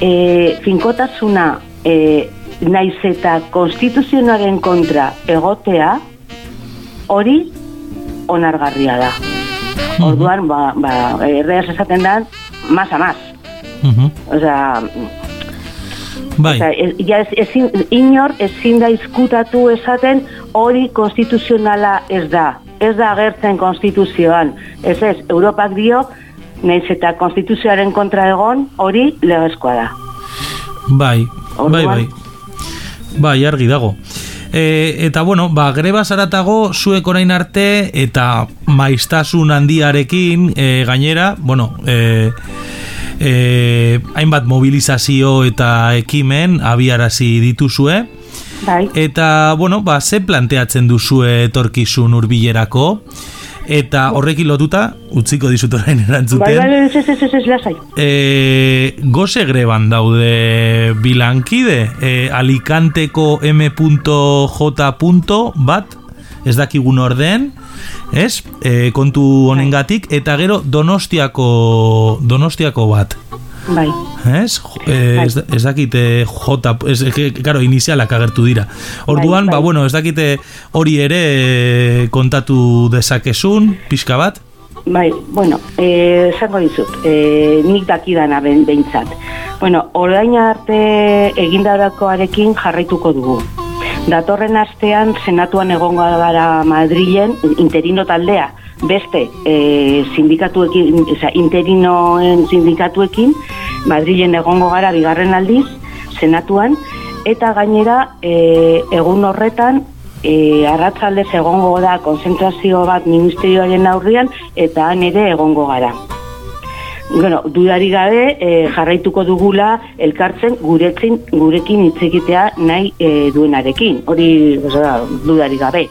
e, finkotasuna e, naiz eta konstituzionaren kontra egotea hori onargarria da. Orduan, ba, ba, erreaz esaten da, mas a mas. Mhm. Osea, Bai, Osea, ez, ja ez, ezin, inor ezin da izkutatu esaten hori konstituzionala ez da. Ez da agertzen konstituzioan. Ez ez, Europak dio, nahiz eta konstituzioaren kontra egon, hori legezkoa da. bai, bai, Orduan- bai. Bai, argi dago. E, eta bueno, ba, greba zaratago zuek orain arte eta maiztasun handiarekin e, gainera, bueno, e, e, hainbat mobilizazio eta ekimen abiarazi dituzue. Bai, Eta, bueno, ba, ze planteatzen duzue etorkizun hurbilerako eta horrekin lotuta, utziko dizut orain bai, erantzuten. bai, ez, ez, ez, ez, ez, lasai. E, goze greban daude bilankide e, Alicanteko m.j. bat ez dakigun orden ez e, kontu honengatik eta gero donostiako donostiako bat Bai, ez, e, ez, ez dakite J, ez, e, claro, inizialak agertu dira. Orduan, Bai, ba, bai. bueno, ez dakite hori ere e, kontatu dezakezun, pixka bat. bai, bueno, esango dizut, eh, nik dakidana ben, behintzat. Bueno, orain arte egindarakoarekin jarraituko dugu. Datorren astean senatuan egongo gara Madrilen interino taldea, beste e, sindikatuekin, oza, interinoen sindikatuekin Madrilen egongo gara bigarren aldiz senatuan eta gainera e, egun horretan e, arratzaldez egongo da konzentrazio bat ministerioaren aurrian eta han ere egongo gara. Bueno, dudari gabe e, jarraituko dugula elkartzen guretzin, gurekin hitz egitea nahi e, duenarekin, hori osea, dudari gabe.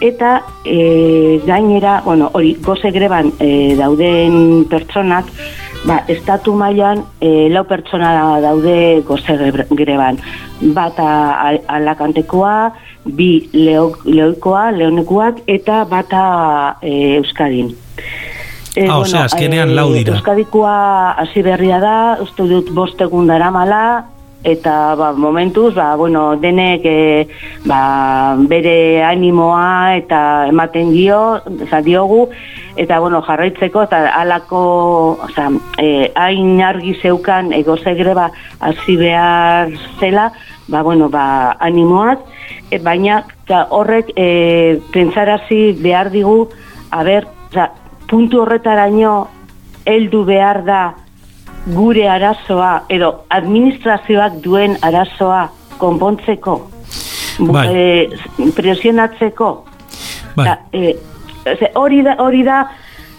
eta e, gainera, bueno, hori, goze greban e, dauden pertsonak, ba, estatu mailan e, lau pertsona daude goze gre- greban. Bata al- alakantekoa, bi leo, leoikoa, leonekuak, eta bata e, Euskadin. E, Ah, osea, azkenean lau dira. Euskadikoa hasi berria da, uste dut bost egun daramala, eta ba, momentuz, ba, bueno, denek e, ba, bere animoa eta ematen dio, oza, diogu, eta bueno, jarraitzeko, eta alako, oza, e, hain argi zeukan egoze greba hasi behar zela, ba, bueno, ba, animoak, e, baina ta, horrek e, pentsarazi behar digu, a ber, oza, puntu horretaraino heldu behar da gure arazoa edo administrazioak duen arazoa konpontzeko Bai. eh, presionatzeko Bai. Ta, eh, ze, hori da hori da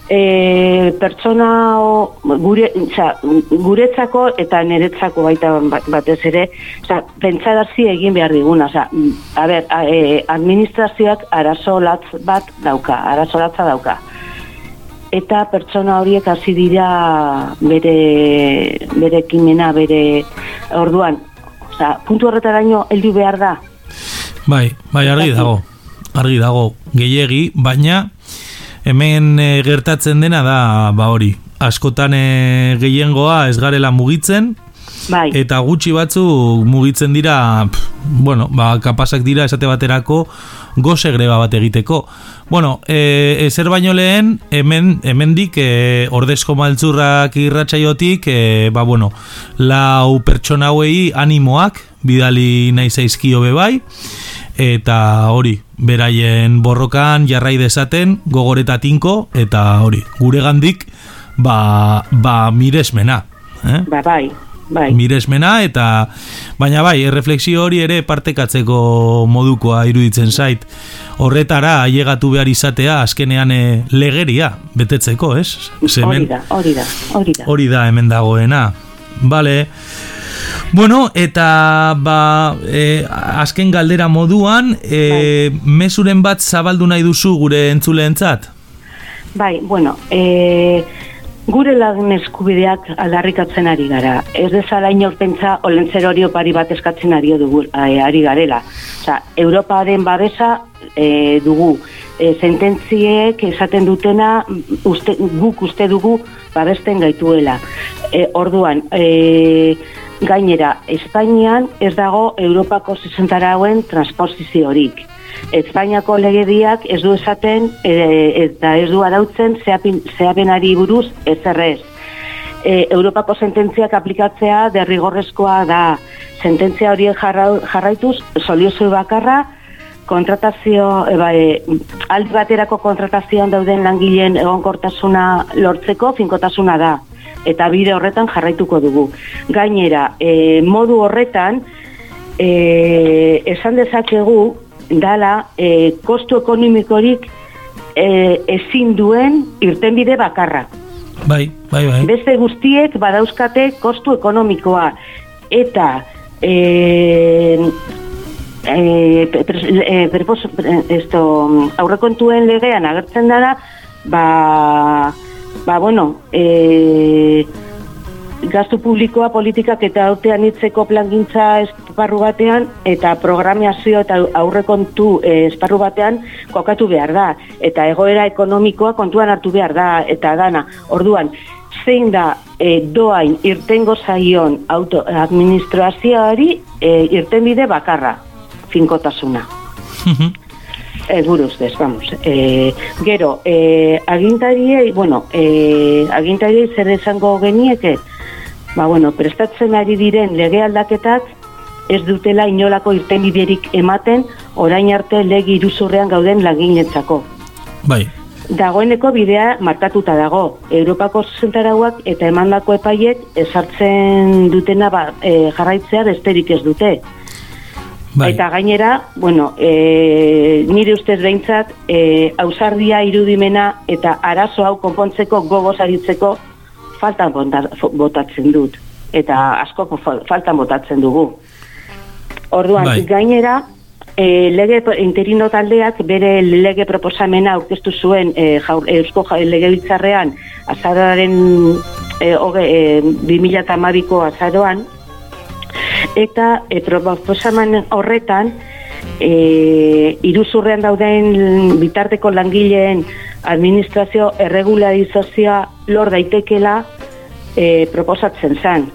e, pertsona o, gure, oza, guretzako eta niretzako baita ba- batez ere oza, pentsarazi egin behar diguna oza, a ber, a, e, administrazioak arazo latz bat dauka arazo latza dauka eta pertsona horiek hasi dira bere bere ekimena bere orduan Osa, puntu horretaraino heldu behar da. Bai, bai, argi dago. Argi dago, gehiegi, baina hemen e, gertatzen dena da, ba hori, askotan e, gehiengoa ez garela mugitzen, Bai, eta gutxi batzu mugitzen dira, pf, bueno, ba, kapasak dira esate baterako goze greba bat egiteko. Bueno, e, ezer baino lehen, hemen, hemendik e, ordezko maltzurrak irratsaiotik, e, ba, bueno, lau pertsona hauei animoak, bidali nahi zaizkio be bai, eta hori, beraien borrokan jarrai dezaten, gogoreta tinko, eta hori, gure gandik, ba, ba miresmena. Eh? ba, bai, bai. miresmena eta baina bai, erreflexio hori ere partekatzeko modukoa iruditzen zait. Horretara ailegatu behar izatea azkenean e, legeria betetzeko, ez? Ze Hori da, hori da, hori da. hori da hemen dagoena. Vale. Bueno, eta ba, e, azken galdera moduan, e, mezuren bat zabaldu nahi duzu gure entzuleentzat? Bai, bueno, e, gure lagun eskubideak aldarrikatzen ari gara. Ez dezala inortentza olentzer hori opari bat eskatzen ari dugu, eh, ari garela. Osa, Europaren babesa e, dugu. E, sententziek esaten dutena uste, guk uste dugu babesten gaituela. E, orduan, e, gainera, Espainian ez dago Europako zuzentarauen transposiziorik. Espainiako legediak ez du esaten e, eta ez du arautzen zeapin, zeapenari buruz ezerrez. E, Europako sententziak aplikatzea derrigorrezkoa da. Sententzia horiek jarra, jarraituz, soluzio bakarra, kontratazio, e, ba, e, aldi baterako kontratazioan dauden langileen egonkortasuna lortzeko finkotasuna da. Eta bide horretan jarraituko dugu. Gainera, e, modu horretan, e, esan dezakegu dala e, kostu ekonomikorik e, ezin duen irtenbide bakarra. Bai, bai, bai. Beste guztiek badauzkate kostu ekonomikoa eta e, e, pre, e, pre, esto, aurrekontuen legean agertzen dara ba, ba bueno e, gastu publikoa politikak eta autean hitzeko plangintza esparru batean eta programazio eta aurrekontu eh, esparru batean kokatu behar da eta egoera ekonomikoa kontuan hartu behar da eta dana. Orduan, zein da eh, doain irtengo zaion auto administrazioari eh, irtenbide bakarra finkotasuna. Eh, gure ustez, vamos. Eh, gero, eh, agintariei, bueno, eh, agintariei zer esango genieke, ba, bueno, prestatzen ari diren lege aldaketak ez dutela inolako irtenbiderik ematen orain arte legi iruzurrean gauden laginetzako. Bai, Dagoeneko bidea markatuta dago. Europako zuzentarauak eta emandako epaiek ezartzen dutena ba, e, jarraitzea besterik ez dute. bai. Eta gainera, bueno, e, nire ustez behintzat, e, ausardia irudimena eta arazo hau konpontzeko gogoz aritzeko faltan fo- botatzen dut. Eta asko faltan botatzen dugu. Orduan, Bai. gainera, e, lege interino taldeak bere lege proposamena aurkeztu zuen e, jaur, Eusko ja- Legebiltzarrean azararen e, hoge, e, 2008ko azaroan eta e, proposamen horretan e, iruzurrean dauden bitarteko langileen administrazio erregularizazioa lor daitekela e, proposatzen zen.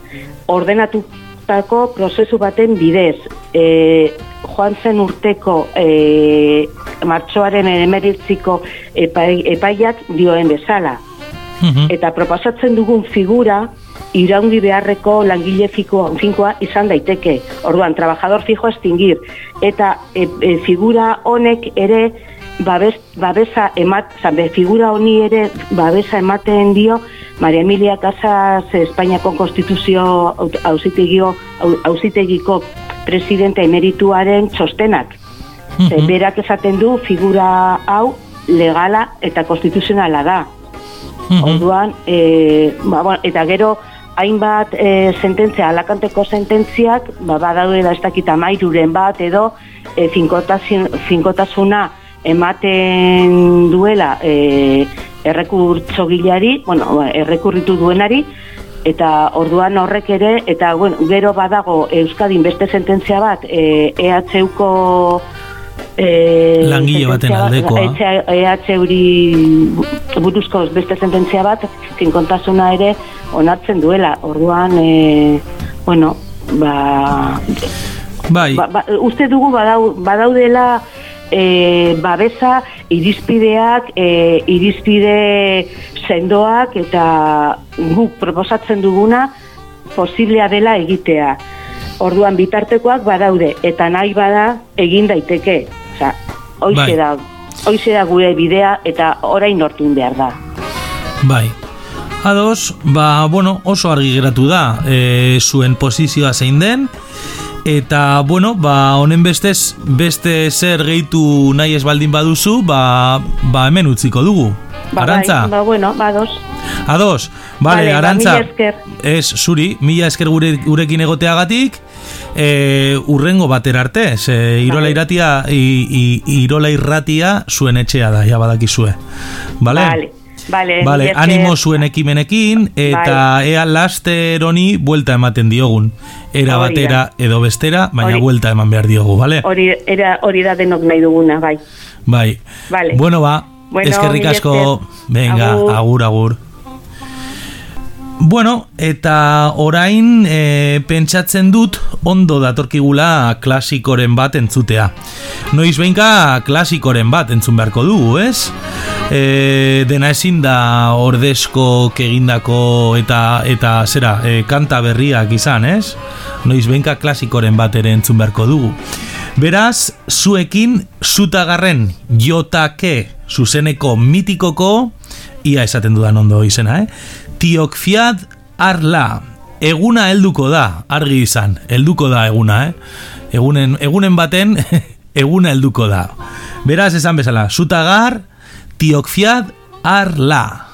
Ordenatutako prozesu baten bidez, e, joan zen urteko e, martxoaren emeritziko epai, epaiak dioen bezala. Mhm. Eta proposatzen dugun figura iraundi beharreko langile fiko, finkoa izan daiteke. Orduan, trabajador fijo extingir. Eta e, e, figura honek ere babes, babesa emat, zabe, figura honi ere babesa ematen dio Maria Emilia Casas Espainiako Konstituzio auzitegio au- auzitegiko presidente emerituaren txostenak. Ze, Mhm. berak esaten du figura hau legala eta konstituzionala da. Mhm. Orduan, e, ba, bueno, eta gero hainbat e, sententzia, alakanteko sententziak, ba, badaude da ez dakit amairuren bat, edo e, finkotasun, finkotasuna ematen duela e, errekurtso gilari, bueno, ba, errekurritu duenari, eta orduan horrek ere, eta bueno, gero badago Euskadin beste sententzia bat, e, EHUko e, Langile baten aldekoa. EHUri buruzko beste sententzia bat, finkontasuna ere onartzen duela. Orduan, e, bueno, ba, Bai, ba, ba, uste dugu badau, badaudela e, babesa irizpideak, e, irizpide sendoak eta guk proposatzen duguna posiblea dela egitea. Orduan bitartekoak badaude eta nahi bada egin daiteke. Osea, hoize Bai. da, hoize da gure bidea eta orain nortun behar da. bai. Ados, ba, bueno, oso argi geratu da e, zuen posizioa zein den, eta, bueno, ba, honen bestez, beste zer gehitu nahi ez baldin baduzu, ba, ba hemen utziko dugu. Ba, Arantza? Bai, ba, bueno, bados. Ados, bale, Vale, ba, Arantza. mila esker. Ez, zuri, mila esker gure, gurekin egoteagatik, e, urrengo batera arte, ze Irola Vale. iratia, i, i, Irola irratia zuen etxea da, ja badakizue. Bale? Vale, vale, Vale, animo zuen ekimenekin, eta ea laster honi buelta ematen diogun. Era Hori da. batera edo bestera, baina Hori. buelta eman behar diogu, bale? Hori, era, hori da denok nahi duguna, bai. Bai. Vale. Bueno, ba, Bueno, eskerrik asko, venga, Agur. agur, agur. Bueno, eta orain e, pentsatzen dut ondo datorkigula klasikoren bat entzutea. Noiz behinka klasikoren bat entzun beharko dugu, ez? E, dena ezin da ordezko egindako eta eta zera, e, kanta berriak izan, ez? Noiz behinka klasikoren bat ere entzun beharko dugu. Beraz, zuekin zutagarren jotake zuzeneko mitikoko, ia esaten dudan ondo izena, eh? Tiokfiat arla, eguna helduko da, argi izan, helduko da eguna, eh? Egunen, egunen baten, eguna helduko da. Beraz, esan bezala, zutagar, tiokfiat arla.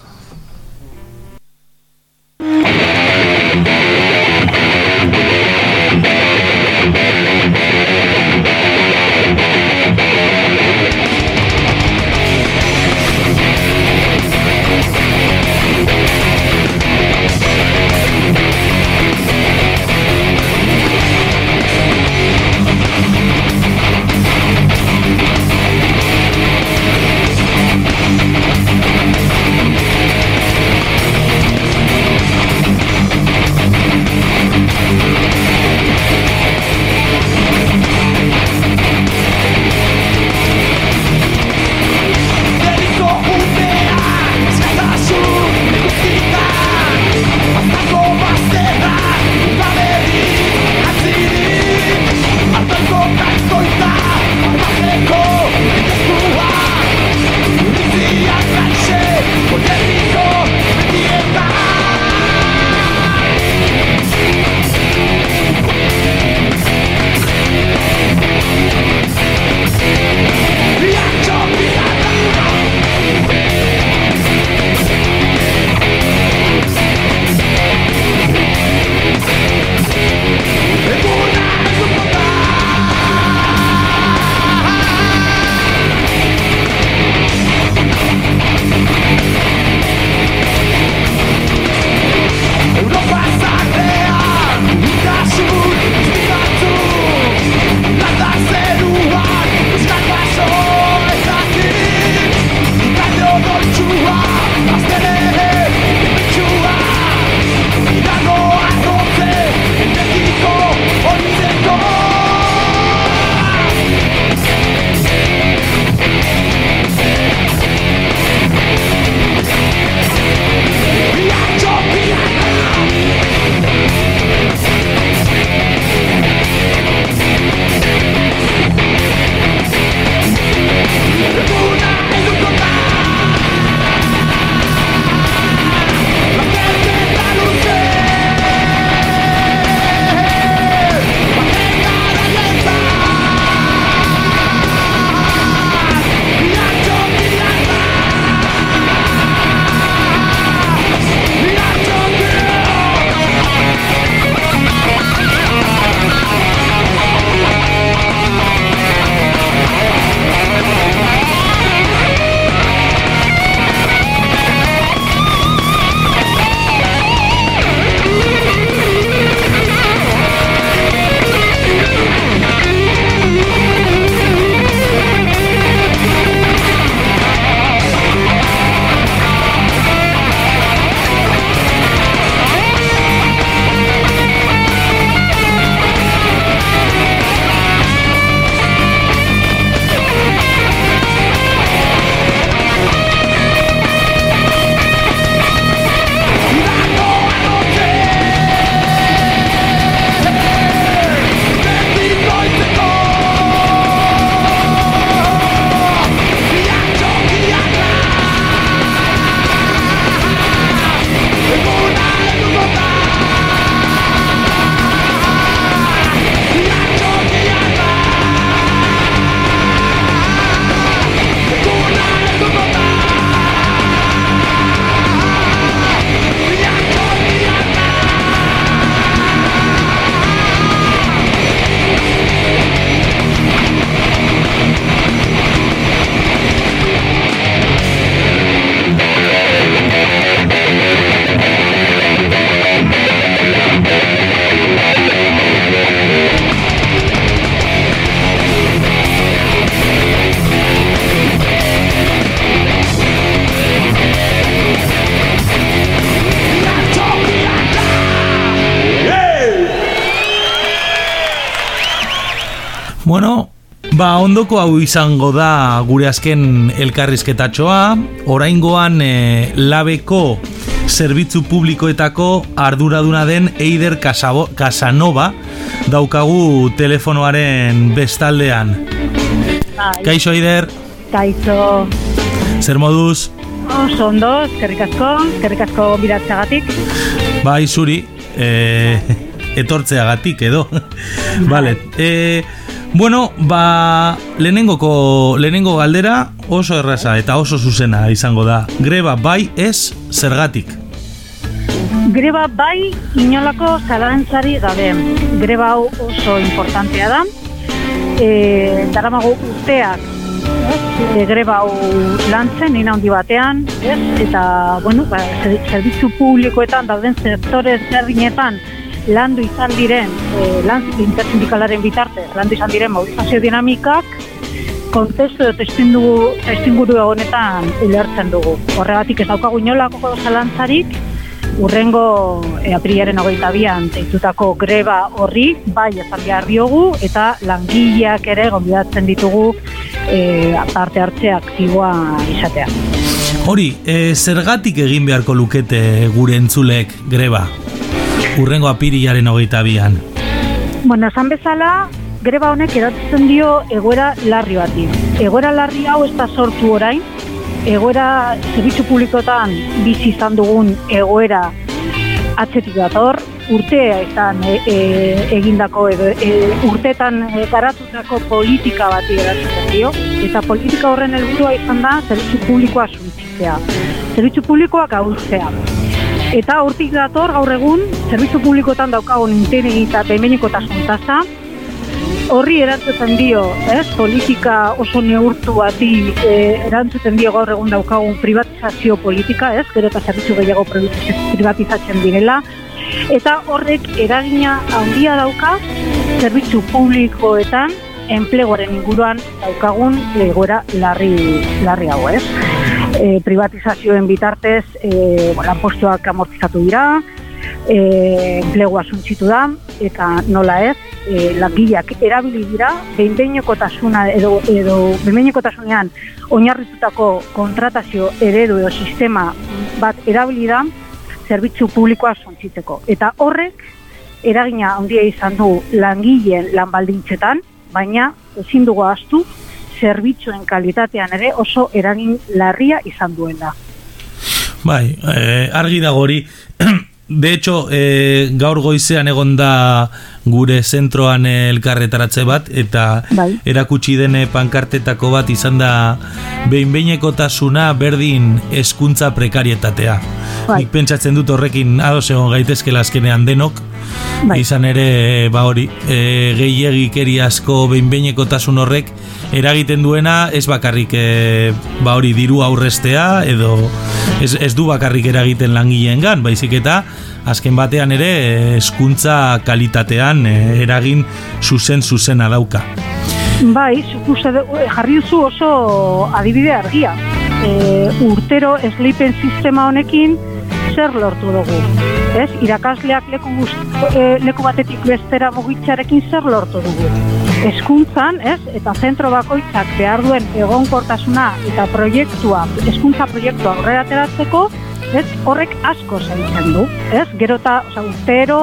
Ba, ondoko hau izango da gure azken elkarrizketatxoa, oraingoan e, labeko zerbitzu publikoetako arduraduna den Eider Casabo, Casanova daukagu telefonoaren bestaldean. Bai, Kaixo Eider, kaixo. zer moduz? Oso ondo, eskerrik asko, eskerrik asko biratzeagatik. Bai, zuri, e, etortzeagatik edo. vale. E, bueno, ba, lehenengoko, lehenengo galdera oso erraza eta oso zuzena izango da. Greba bai ez zergatik. Greba bai inolako zalantzari gabe. Greba hau oso importantea da. E, daramago urteak? E, greba hau lantzen, nina handi batean, ez? eta bueno, ba, zer- zerbitzu publikoetan dauden sektore ezberdinetan landu izan diren, e, lan intersindikalaren bitartez, landu izan diren mobilizazio dinamikak, kontestu edo testinguru, testinguru honetan ulertzen dugu. Horregatik ez daukagu inolako zalantzarik, urrengo e, aprilaren hogeita bian deitutako greba horri, bai esan behar diogu, eta langileak ere gonbidatzen ditugu e, parte hartze aktiboa izatea. Hori, e, zergatik egin beharko lukete gure entzulek greba? Urrengo apirilaren hogeita bian. Bueno, esan bezala, greba honek erantzuten dio egoera larri bati. Egoera larri hau ez da sortu orain, egoera zerbitzu publikotan bizi izan dugun egoera atzetik dator, urtea izan e, e, egindako edo e, urteetan e, garatutako politika bati erantzuten dio, eta politika horren helburua izan da zerbitzu publikoa suntsitzea, zerbitzu publikoa gauztea. Eta hortik dator gaur egun zerbitzu publikoetan daukagun interi eta behinbehinekotasun tasa horri erantzuten dio, ez? Politika oso neurtu bati e, erantzuten dio gaur egun daukagun privatizazio politika, ez? Gero eta zerbitzu gehiago privatizatzen direla. Eta horrek eragina handia dauka zerbitzu publikoetan enpleguaren inguruan daukagun egoera larri, larri hau, ez? E, privatizazioen bitartez e, lanpostuak amortizatu dira, e, enplegua suntzitu da, eta nola ez, e, langileak erabili dira, behinbehinekotasuna edo, edo behinbeinekotasunean oinarritutako kontratazio eredu edo sistema bat erabili da, zerbitzu publikoa suntzitzeko. Eta horrek, eragina handia izan du langileen lanbaldintzetan, baina ezin dugu ahaztu zerbitzuen kalitatean ere oso eragin larria izan duela. Bai, eh, argi dago hori. De hecho, eh, gaur goizean egon da gure zentroan elkarretaratze bat eta Bai. erakutsi dene pankartetako bat izan da behinbeinekotasuna berdin hezkuntza prekarietatea. Bai. Nik pentsatzen dut horrekin ados egon gaitezkela azkenean denok, Bai. izan ere, ba hori, e, gehiagikeri asko behinbeinekotasun horrek eragiten duena ez bakarrik e, ba hori diru aurrestea edo ez, ez du bakarrik eragiten langileengan, baizik eta azken batean ere hezkuntza kalitatean e, eragin zuzen zuzena dauka. Bai, uste du- jarri duzu oso adibide argia. E, urtero esleipen sistema honekin zer lortu dugu. Ez? Irakasleak leku, guzt- e, leku batetik bestera mugitzarekin zer lortu dugu. Hezkuntzan, ez? Eta zentro bakoitzak behar duen egonkortasuna eta proiektua, hezkuntza proiektua aurrera ateratzeko, ez? Horrek asko zaintzen du, ez? Gero eta, oza, urtero,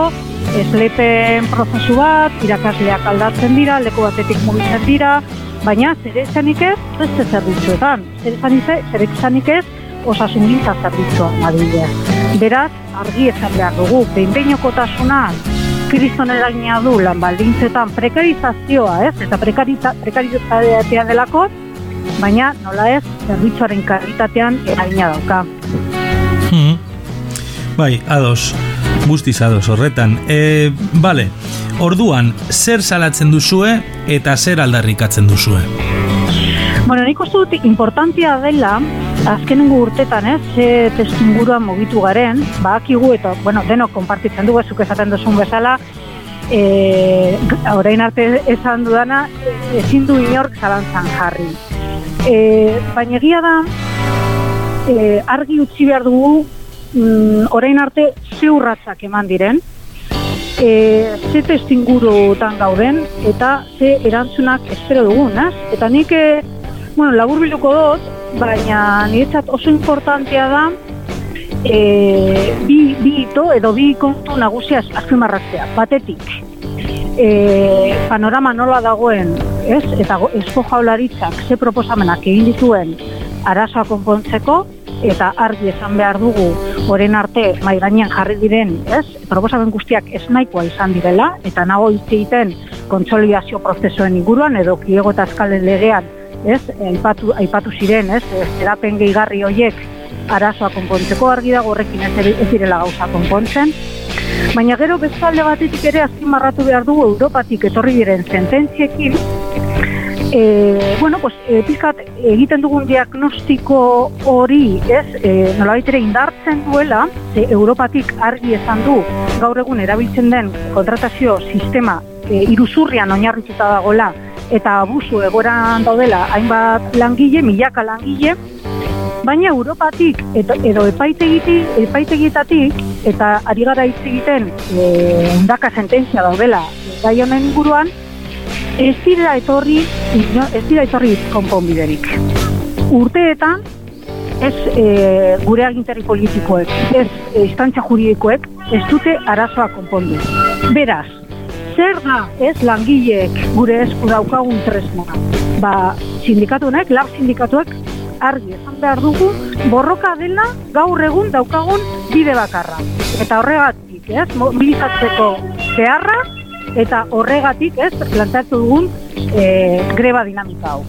esleipen prozesu bat, irakasleak aldatzen dira, leku batetik mugitzen dira, baina zer esanik ez, beste zerbitzuetan. Zer esanik ez, zer ez, osasun gintza zerbitzuan adibidez. Beraz, argi ezan behar dugu, behin-behinekotasuna kriston eragina du lan baldintzetan prekarizazioa, ez? Eta prekarita, prekarizazioa delako, baina nola ez, zerbitzuaren kalitatean eragina dauka. Hmm. Bai, ados, guztiz ados horretan. E, bale, orduan, zer salatzen duzue eta zer aldarrikatzen duzue? Bueno, nik uste dut importantia dela, azkenengo urtetan, ez, ze testuinguruan mugitu garen, badakigu eta, bueno, denok konpartitzen dugu, zuk esaten duzun bezala, e, orain arte esan dudana, e, ezin du inork zalantzan jarri. E, baina egia da, e, argi utzi behar dugu, mm, orain arte ze urratsak eman diren, e, ze testingurutan gauden eta ze erantzunak espero dugun, ez? Eta nik, e, bueno, labur bilduko dut, baina niretzat oso importantea da e, bi, bi ito edo bi kontu nagusia azpimarratzea, batetik. E, panorama nola dagoen, ez? Eta esko jaularitzak ze proposamenak egin dituen arazoa konpontzeko, eta argi esan behar dugu orain arte mai gainean jarri diren, ez? Proposamen guztiak ez nahikoa izan direla eta nago hitz egiten kontsolidazio prozesuen inguruan edo kiego eta eskalen legean, ez? Aipatu, aipatu ziren, ez? Zerapen gehigarri hoiek arazoa konpontzeko argi dago horrekin ez, ez direla gauza konpontzen. Baina gero beste alde batetik ere azpimarratu behar dugu Europatik etorri diren sententziekin e, bueno, pues, e, pizkat egiten dugun diagnostiko hori, ez, e, nolabait ere indartzen duela, ze Europatik argi esan du gaur egun erabiltzen den kontratazio sistema e, iruzurrian oinarrituta dagoela eta abusu egoeran daudela hainbat langile, milaka langile, baina Europatik edo, edo epaitegiti, epaitegietatik eta ari gara hitz egiten e, sententzia daudela gai honen inguruan, ez dira etorri, ez dira etorri konponbiderik. Urteetan, ez e, gure agintari politikoek, ez e, instantzia juridikoek, ez dute arazoa konpondu. Beraz, zer da ez langileek gure esku daukagun tresna? Ba, sindikatunek, lab sindikatuek, argi esan behar dugu, borroka dela gaur egun daukagun bide bakarra. Eta horregatik, ez, mobilizatzeko beharra, eta horregatik, ez, planteatu dugun e, greba dinamika hau.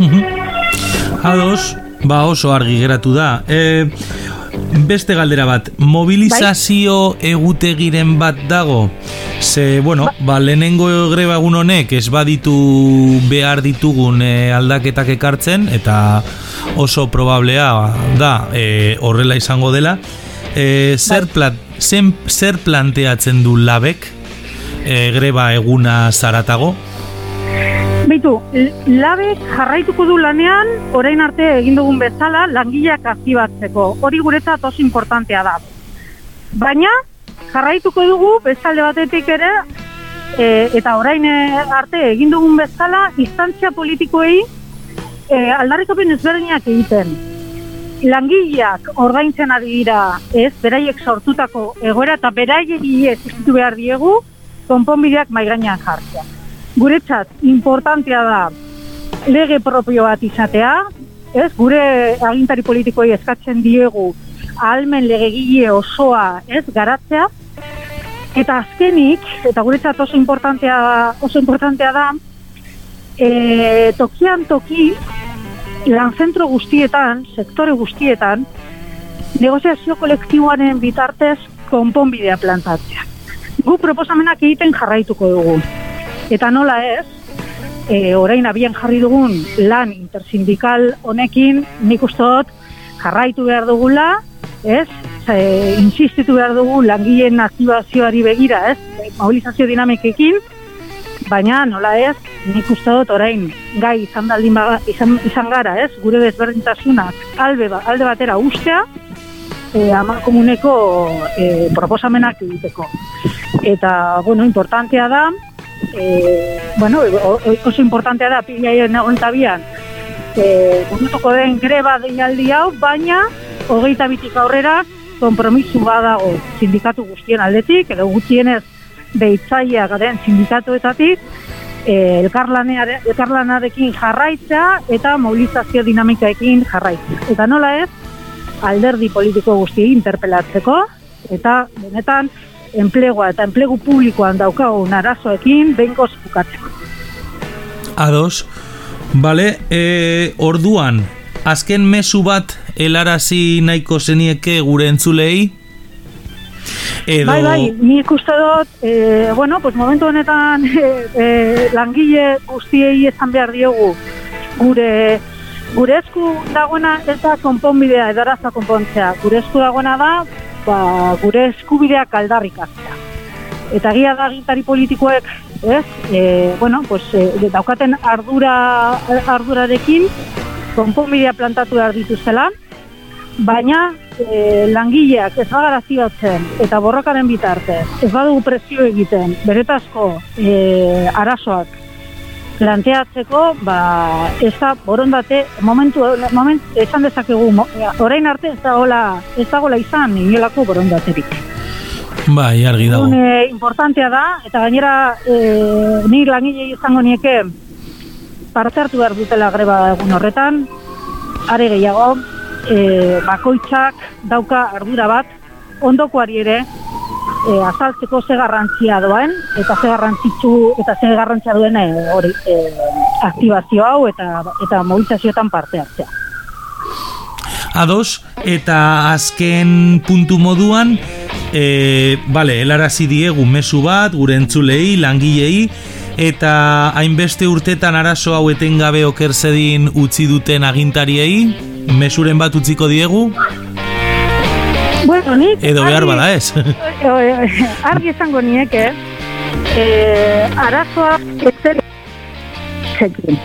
Ados, ba oso argi geratu da. E, beste galdera bat, mobilizazio egutegiren bat dago? Ze, bueno, ba, lehenengo greba egun honek ez baditu behar ditugun e, aldaketak ekartzen, eta oso probablea da e, horrela izango dela. E, zer, plat, zen, zer planteatzen du labek e, greba eguna zaratago? Beitu, labek jarraituko du lanean, orain arte egin dugun bezala, langileak aktibatzeko. Hori guretzat oso importantea da. Baina, jarraituko dugu, bezalde batetik ere, e, eta orain arte egin dugun bezala, instantzia politikoei e, aldarrikapen ezberdinak egiten. Langileak ordaintzen ari dira, ez, beraiek sortutako egoera eta beraiei ez behar diegu, konponbideak maigainan jartzea. Guretzat, importantea da lege propio bat izatea, ez, gure agintari politikoei eskatzen diegu ahalmen legegile osoa, ez, garatzea, eta azkenik, eta guretzat oso importantea, oso importantea da, e, tokian toki, lanzentro guztietan, sektore guztietan, negoziazio kolektiboaren bitartez konponbidea plantatzea. Gu proposamenak egiten jarraituko dugu. Eta nola ez, e, orain abian jarri dugun lan intersindikal honekin, nik uste dut jarraitu behar dugula, ez? E, insistitu behar dugu langileen aktibazioari begira, ez? Mobilizazio dinamikekin, baina nola ez, nik uste dut orain gai izan, daldin baga, izan, izan gara, ez? Gure desberdintasunak alde, ba- alde batera ustea, e, amankomuneko e, proposamenak egiteko. Eta, bueno, importantea da, e, bueno, oso importantea da, pilaien ontabian, e, burutuko den greba deialdi hau, baina hogeita bitik aurrera konpromisu badago sindikatu guztien aldetik, edo gutxienez behitzaia garen sindikatuetatik, e, elkarlanarekin jarraitzea eta mobilizazio dinamikaekin jarraitzea. Eta nola ez, alderdi politiko guzti interpelatzeko, eta benetan enplegua eta enplegu publikoan daukagun arazoekin behingoz bukatzeko. Ados, bale, e, orduan, azken mezu bat helarazi nahiko zenieke gure entzulei? Edo... Bai, bai, nik uste dut, e, bueno, pues momentu honetan e, e, langile guztiei esan behar diogu gure gure esku dagoena ez da konponbidea edo arazoa konpontzea. Gure esku dagoena da, ba, gure eskubideak aldarrikatzea. Eta egia da agintari politikoek, ez? E, bueno, pues, e, daukaten ardura ardurarekin konponbidea plantatu behar dituztela, baina e, langileak ez ziotzen eta borrokaren bitartez, ez badugu presio egiten, beretazko e, arazoak planteatzeko, ba, ez da borondate, momentu, moment, esan dezakegu, orain arte ez dagoela, ez dagoela izan inolako borondaterik. Bai, argi dago. Egun e, importantea da, eta gainera e, ni langile izango nieke parte hartu behar dutela greba egun horretan, are gehiago, e, bakoitzak dauka ardura bat, ondokoari ere, e, azaltzeko ze garrantzia doan, eta ze garrantzitsu, eta ze garrantzia duen e, hori, e, aktibazio hau, eta, eta mobilizazioetan parte hartzea. Ados, eta azken puntu moduan, e, bale, helarazi diegu mezu bat, gure entzulei, langilei, eta hainbeste urtetan arazo hau etengabe oker zedin utzi duten agintariei, mesuren bat utziko diegu, Bueno, nik... edo behar argi- bada ez. argi esango nieke, eh, arazoa etzen zekin.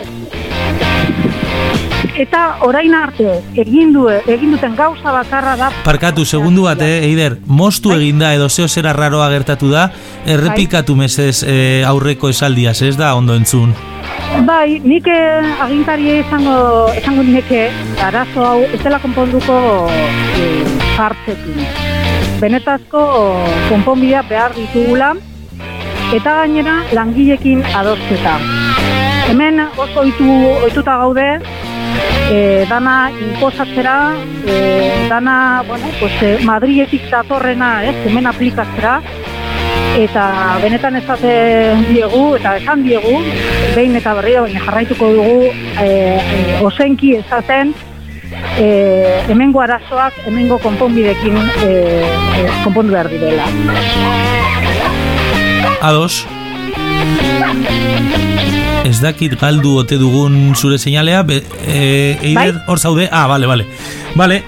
Eta orain arte egin du egin duten gauza bakarra da Parkatu, segundu bat, eh, Eider, mostu eginda edo zeo zera raroa gertatu da, errepikatu mesez eh, aurreko esaldiaz, ez da ondo entzun. Bai, nik eh, agintari esango, esango nieke arazo hau ez dela konponduko eh, jartzekin. Benetazko konponbidea behar ditugula eta gainera langilekin adosketa. Hemen oso oitu, oituta gaude e, dana inposatzera, e, dana, bueno, pues, Madrietik datorrena, ez, hemen aplikatzera, eta benetan esaten diegu, eta esan diegu, behin eta berriro, baina jarraituko dugu, e, e, osenki esaten, e, hemengo arazoak, hemengo konponbidekin e, e, konpondu behar direla. Ados. Ez dakit galdu ote dugun zure seinalea, be, e, Eider, Bai. hor zaude? Ah, bale, bale. Bale,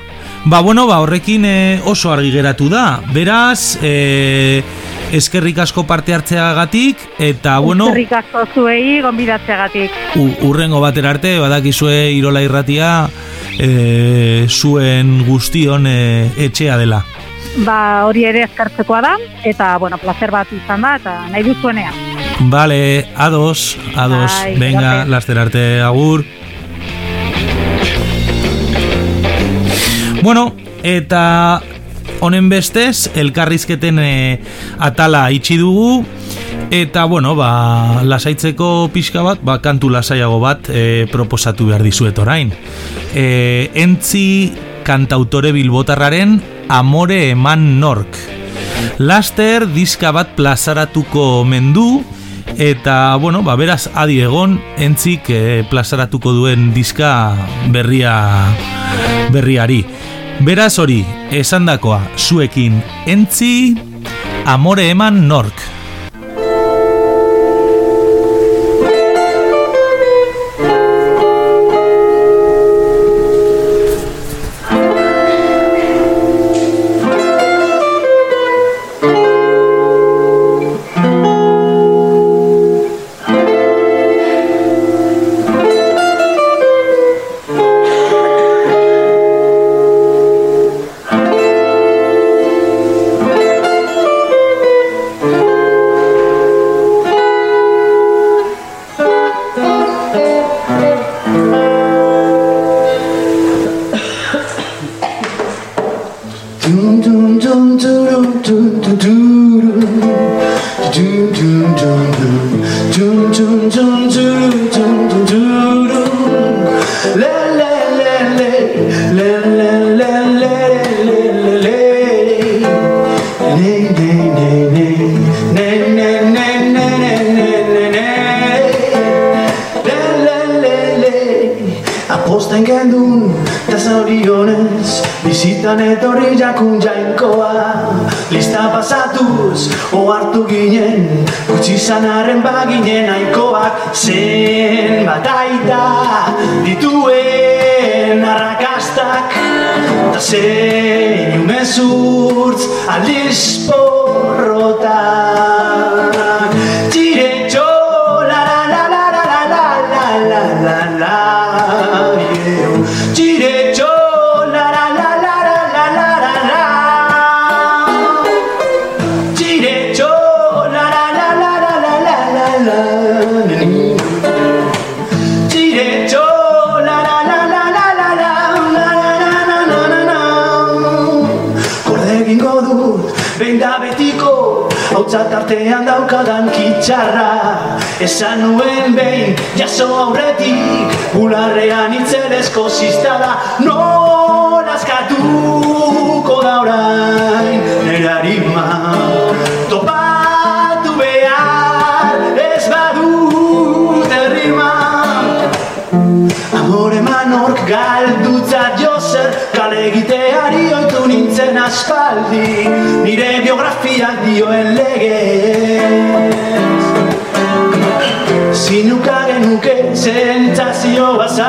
ba, bueno, ba, horrekin e, oso argi geratu da. Beraz, e, eskerrik asko parte hartzeagatik, eta, bueno, Eskerrik asko zuei, gonbidatzeagatik. urrengo batera arte, badakizue Irola irratia, e, zuen guztion e, etxea dela. Ba, hori ere eskartzekoa da, eta, bueno, placer bat izan da, eta nahi duzuenean. Vale, ados, ados, Bai, venga, arte. laster arte, agur. Bueno, eta honen bestez, elkarrizketen e, atala itxi dugu, eta, bueno, ba, lasaitzeko pixka bat, ba, kantu lasaiago bat e, proposatu behar dizuet orain. E, entzi kantautore bilbotarraren Amore eman nork. Laster diska bat plazaratuko mendu eta bueno, ba, beraz adi egon entzik eh, plazaratuko duen diska berria berriari. Beraz hori, esandakoa zuekin entzi amore eman nork.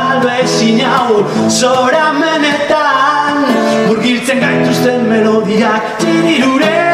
Salbe ezin hau Zora menetan Burgiltzen gaituzten melodiak Txirirure,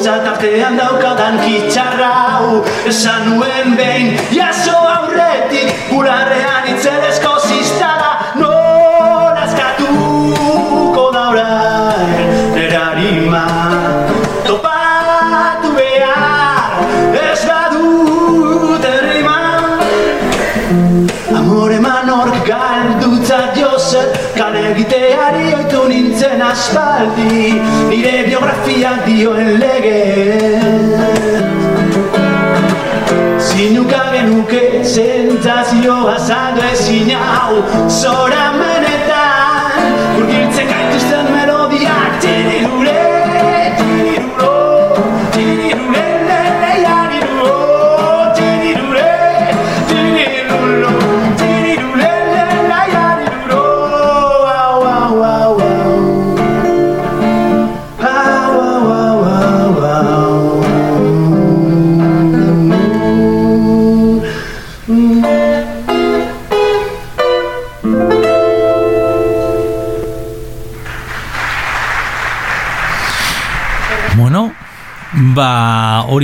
Hotza tartean daukadan kitxarra hau Esan nuen behin jaso aurretik Bularrean itzelezko ziztada Nola askatuko da orain Nera harima Topatu behar Ez badut errima Amore manork egiteari oitu aspaldi Nire biografiak dioen lege Zinuka genuke sentsazioa saldu ezin hau Zora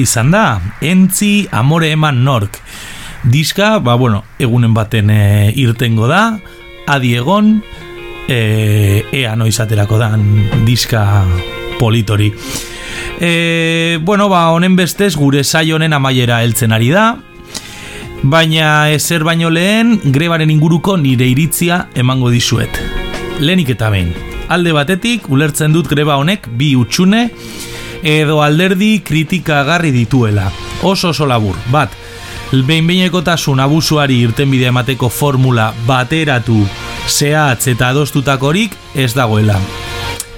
izan da, entzi amore eman nork. Diska, ba bueno, egunen baten e, irtengo da, adi egon, e, ea noiz aterako dan diska politori. E, bueno, ba, honen bestez gure saio honen amaiera heltzen ari da, baina ezer baino lehen grebaren inguruko nire iritzia emango dizuet. Lehenik eta behin. Alde batetik, ulertzen dut greba honek bi utxune edo alderdi kritikagarri dituela. Oso oso labur, bat, behin-behinekotasun abusuari irtenbidea emateko formula bateratu, zehatz eta adostutakorik ez dagoela.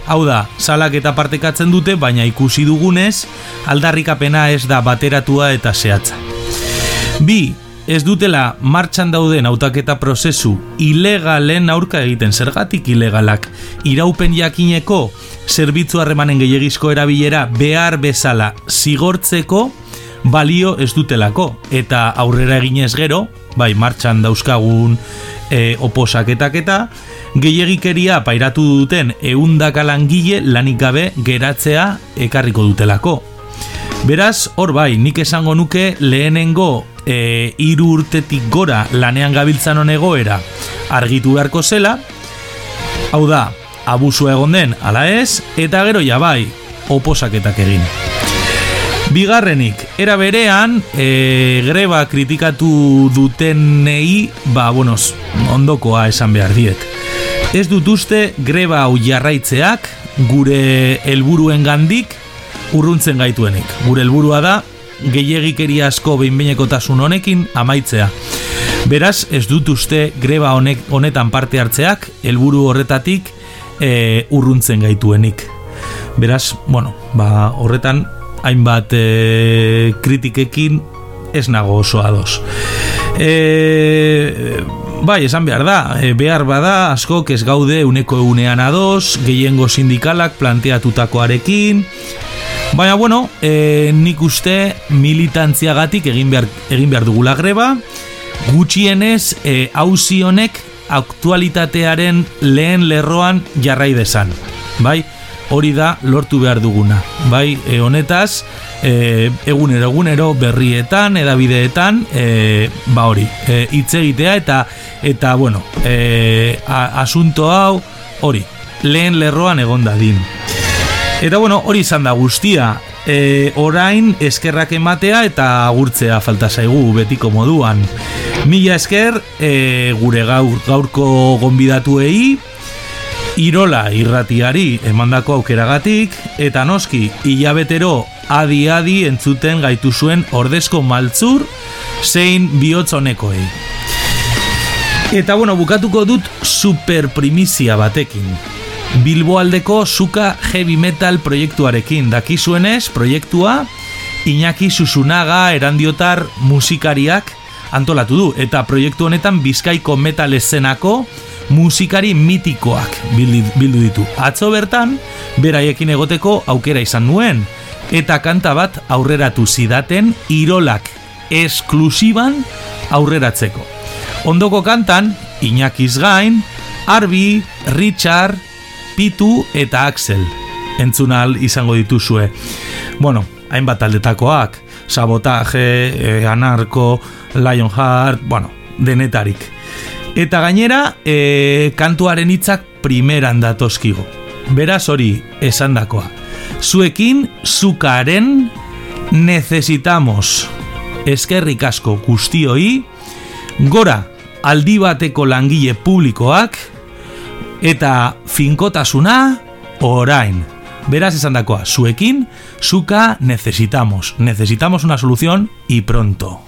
Hau da, salak eta partekatzen dute, baina ikusi dugunez, aldarrikapena ez da bateratua eta zehatza. Bi, ez dutela martxan dauden hautaketa prozesu ilegalen aurka egiten zergatik ilegalak? Iraupen jakineko zerbitzu harremanen gehiagizko erabilera behar bezala zigortzeko balio ez dutelako. Eta aurrera eginez gero bai martxan dauzkagun e, oposaketak eta gehiagikeria pairatu duten eundaka langile lanik gabe geratzea ekarriko dutelako. Beraz, hor bai, nik esango nuke lehenengo e, iru urtetik gora lanean gabiltzan egoera argitu beharko zela, hau da, abusu egon den, ala ez, eta gero ja bai, oposaketak egin. Bigarrenik, era berean, e, greba kritikatu dutenei, ba, bueno, ondokoa esan behar diet. Ez dut uste greba hau jarraitzeak gure helburuen gandik urruntzen gaituenik. Gure helburua da gehiegikeria asko behinbeinekotasun honekin amaitzea. Beraz, ez dut uste greba honek honetan parte hartzeak helburu horretatik e, urruntzen gaituenik. Beraz, bueno, ba, horretan hainbat e, kritikekin ez nago oso ados. E, bai, esan behar da, e, behar bada askok ez gaude uneko egunean ados, gehiengo sindikalak planteatutakoarekin, Baina, bueno, e, nik uste militantziagatik egin behar, egin behar dugula greba, gutxienez e, honek aktualitatearen lehen lerroan jarrai desan. Bai? hori da lortu behar duguna. Bai, e, honetaz, e, egunero egunero berrietan, edabideetan, e, ba hori, e, hitz egitea eta, eta bueno, e, a, asunto hau, hori, lehen lerroan egon dadin. Eta bueno, hori izan da guztia, e, orain eskerrak ematea eta agurtzea falta zaigu betiko moduan. Mila esker e, gure gaur, gaurko gonbidatuei, Irola irratiari emandako aukeragatik eta noski hilabetero adi-adi entzuten gaitu zuen ordezko maltzur zein bihotzonekoei. Eta bueno, bukatuko dut super primizia batekin. Bilbo aldeko suka heavy metal proiektuarekin dakizuenez proiektua Iñaki Susunaga erandiotar musikariak antolatu du eta proiektu honetan Bizkaiko metal eszenako musikari mitikoak bildu ditu. Atzo bertan, beraiekin egoteko aukera izan nuen, eta kanta bat aurreratu zidaten irolak esklusiban aurreratzeko. Ondoko kantan, Iñakiz gain, Arbi, Richard, Pitu eta Axel entzunal izango dituzue. Bueno, hainbat aldetakoak, sabotaje, eh, anarko, Lionheart, bueno, denetarik. Eta gainera, e, kantuaren hitzak primeran datozkigo. Beraz hori, esandakoa. Zuekin, zukaren, necesitamos. Eskerrik asko guztioi, gora, aldi bateko langile publikoak, eta finkotasuna, orain. Beraz esandakoa, zuekin, zuka necesitamos. Necesitamos una solución y pronto.